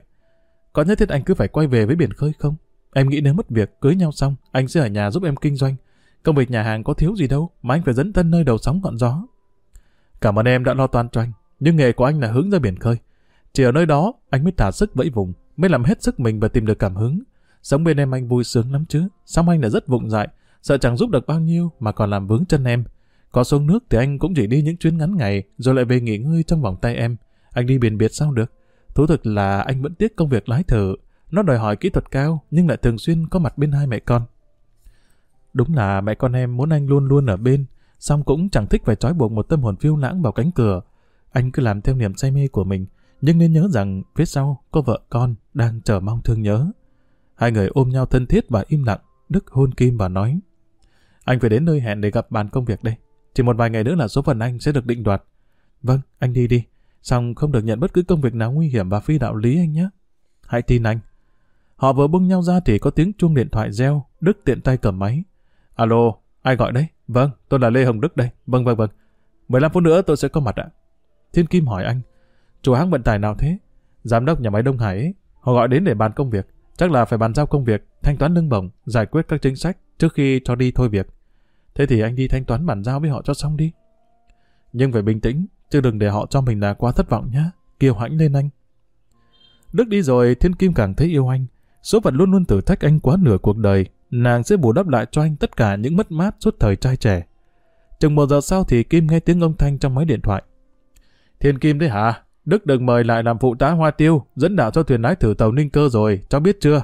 Có nhất thiết anh cứ phải quay về với biển khơi không? Em nghĩ nếu mất việc, cưới nhau xong, anh sẽ ở nhà giúp em kinh doanh. Công việc nhà hàng có thiếu gì đâu, mà anh phải dẫn thân nơi đầu sóng ngọn gió. Cảm ơn em đã lo toan cho anh, nhưng nghề của anh là hướng ra biển khơi. Chỉ ở nơi đó, anh mới thả sức vẫy vùng, mới làm hết sức mình và tìm được cảm hứng. Sống bên em anh vui sướng lắm chứ, xong anh là rất vụng dại, sợ chẳng giúp được bao nhiêu mà còn làm vướng chân em. Có xuống nước thì anh cũng chỉ đi những chuyến ngắn ngày, rồi lại về nghỉ ngơi trong vòng tay em. Anh đi biển biệt sao được? Thú thực là anh vẫn tiếc công việc lái thử. Nó đòi hỏi kỹ thuật cao, nhưng lại thường xuyên có mặt bên hai mẹ con. Đúng là mẹ con em muốn anh luôn luôn ở bên, song cũng chẳng thích phải trói buộc một tâm hồn phiêu lãng vào cánh cửa. Anh cứ làm theo niềm say mê của mình, nhưng nên nhớ rằng phía sau có vợ con đang chờ mong thương nhớ. Hai người ôm nhau thân thiết và im lặng, Đức hôn Kim và nói. Anh phải đến nơi hẹn để gặp bàn công việc đây. Chỉ một vài ngày nữa là số phận anh sẽ được định đoạt. Vâng, anh đi đi. Xong không được nhận bất cứ công việc nào nguy hiểm và phi đạo lý anh nhé. Hãy tin anh. Họ vừa bưng nhau ra thì có tiếng chuông điện thoại reo, Đức tiện tay cầm máy. Alo, ai gọi đấy? Vâng, tôi là Lê Hồng Đức đây. Vâng, vâng, vâng. 15 phút nữa tôi sẽ có mặt ạ. Thiên Kim hỏi anh. Chủ hãng vận tải nào thế? Giám đốc nhà máy Đông Hải ấy. Họ gọi đến để bàn công việc. Chắc là phải bàn giao công việc, thanh toán lương bổng, giải quyết các chính sách trước khi cho đi thôi việc. Thế thì anh đi thanh toán bản giao với họ cho xong đi. Nhưng phải bình tĩnh, chứ đừng để họ cho mình là quá thất vọng nhá. Kiều hãnh lên anh. Đức đi rồi, Thiên Kim càng thấy yêu anh. Số phận luôn luôn thử thách anh quá nửa cuộc đời. Nàng sẽ bù đắp lại cho anh tất cả những mất mát suốt thời trai trẻ. Chừng một giờ sau thì Kim nghe tiếng ông Thanh trong máy điện thoại. Thiên Kim đấy hả? Đức đừng mời lại làm phụ tá hoa tiêu, dẫn đạo cho thuyền lái thử tàu Ninh Cơ rồi, cháu biết chưa?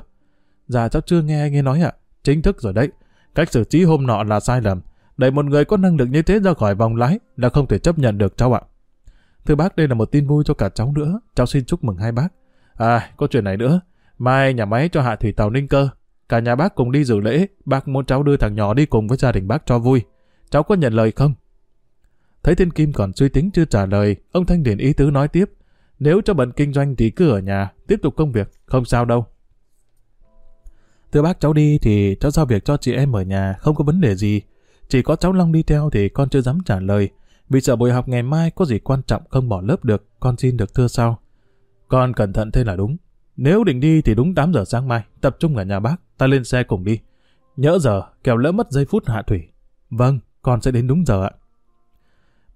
Dạ cháu chưa nghe anh ấy nói ạ. Chính thức rồi đấy. Cách xử trí hôm nọ là sai lầm. Đẩy một người có năng lực như thế ra khỏi vòng lái là không thể chấp nhận được cháu ạ. Thưa bác, đây là một tin vui cho cả cháu nữa. Cháu xin chúc mừng hai bác. À, có chuyện này nữa. Mai nhà máy cho hạ thủy tàu Ninh Cơ. Cả nhà bác cùng đi dự lễ. Bác muốn cháu đưa thằng nhỏ đi cùng với gia đình bác cho vui. Cháu có nhận lời không? Thấy Thiên Kim còn suy tính chưa trả lời, ông Thanh Điển ý tứ nói tiếp. Nếu cho bận kinh doanh thì cứ ở nhà, tiếp tục công việc, không sao đâu. Thưa bác cháu đi thì cháu giao việc cho chị em ở nhà, không có vấn đề gì. Chỉ có cháu Long đi theo thì con chưa dám trả lời, vì sợ buổi học ngày mai có gì quan trọng không bỏ lớp được, con xin được thưa sau. Con cẩn thận thế là đúng. Nếu định đi thì đúng 8 giờ sáng mai, tập trung ở nhà bác, ta lên xe cùng đi. Nhỡ giờ, kẻo lỡ mất giây phút hạ thủy. Vâng, con sẽ đến đúng giờ ạ.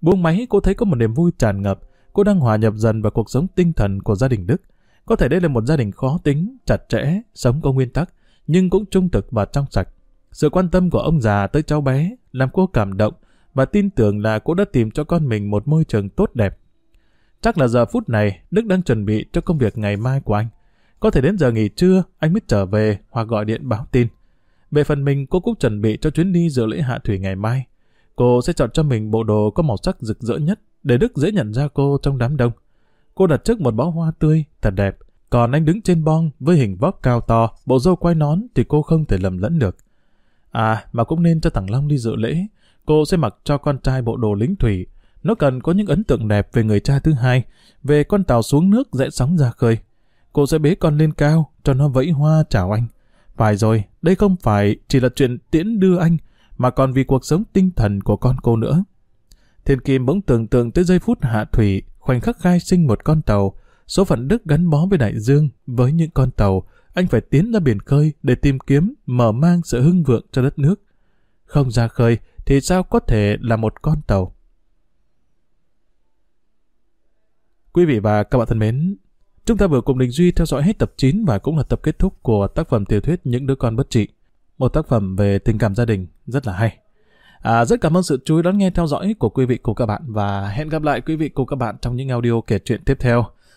Buông máy, cô thấy có một niềm vui tràn ngập. Cô đang hòa nhập dần vào cuộc sống tinh thần của gia đình Đức. Có thể đây là một gia đình khó tính, chặt chẽ, sống có nguyên tắc, nhưng cũng trung thực và trong sạch. Sự quan tâm của ông già tới cháu bé làm cô cảm động và tin tưởng là cô đã tìm cho con mình một môi trường tốt đẹp. Chắc là giờ phút này Đức đang chuẩn bị cho công việc ngày mai của anh. Có thể đến giờ nghỉ trưa anh mới trở về hoặc gọi điện báo tin. Về phần mình cô cũng chuẩn bị cho chuyến đi dự lễ hạ thủy ngày mai. Cô sẽ chọn cho mình bộ đồ có màu sắc rực rỡ nhất để Đức dễ nhận ra cô trong đám đông. Cô đặt trước một bó hoa tươi, thật đẹp. Còn anh đứng trên bong với hình vóc cao to, bộ râu quai nón thì cô không thể lầm lẫn được. À, mà cũng nên cho thằng Long đi dự lễ. Cô sẽ mặc cho con trai bộ đồ lính thủy. Nó cần có những ấn tượng đẹp về người cha thứ hai, về con tàu xuống nước dễ sóng ra khơi. Cô sẽ bế con lên cao, cho nó vẫy hoa chào anh. Phải rồi, đây không phải chỉ là chuyện tiễn đưa anh, mà còn vì cuộc sống tinh thần của con cô nữa. Thiên Kim bỗng tưởng tượng tới giây phút hạ thủy, khoảnh khắc khai sinh một con tàu, số phận Đức gắn bó với đại dương, với những con tàu, anh phải tiến ra biển khơi để tìm kiếm, mở mang sự hưng vượng cho đất nước. Không ra khơi thì sao có thể là một con tàu? Quý vị và các bạn thân mến, chúng ta vừa cùng Đình Duy theo dõi hết tập 9 và cũng là tập kết thúc của tác phẩm tiểu thuyết Những đứa con bất trị. Một tác phẩm về tình cảm gia đình rất là hay. À, rất cảm ơn sự chú ý đón nghe theo dõi của quý vị cùng các bạn và hẹn gặp lại quý vị cùng các bạn trong những audio kể chuyện tiếp theo.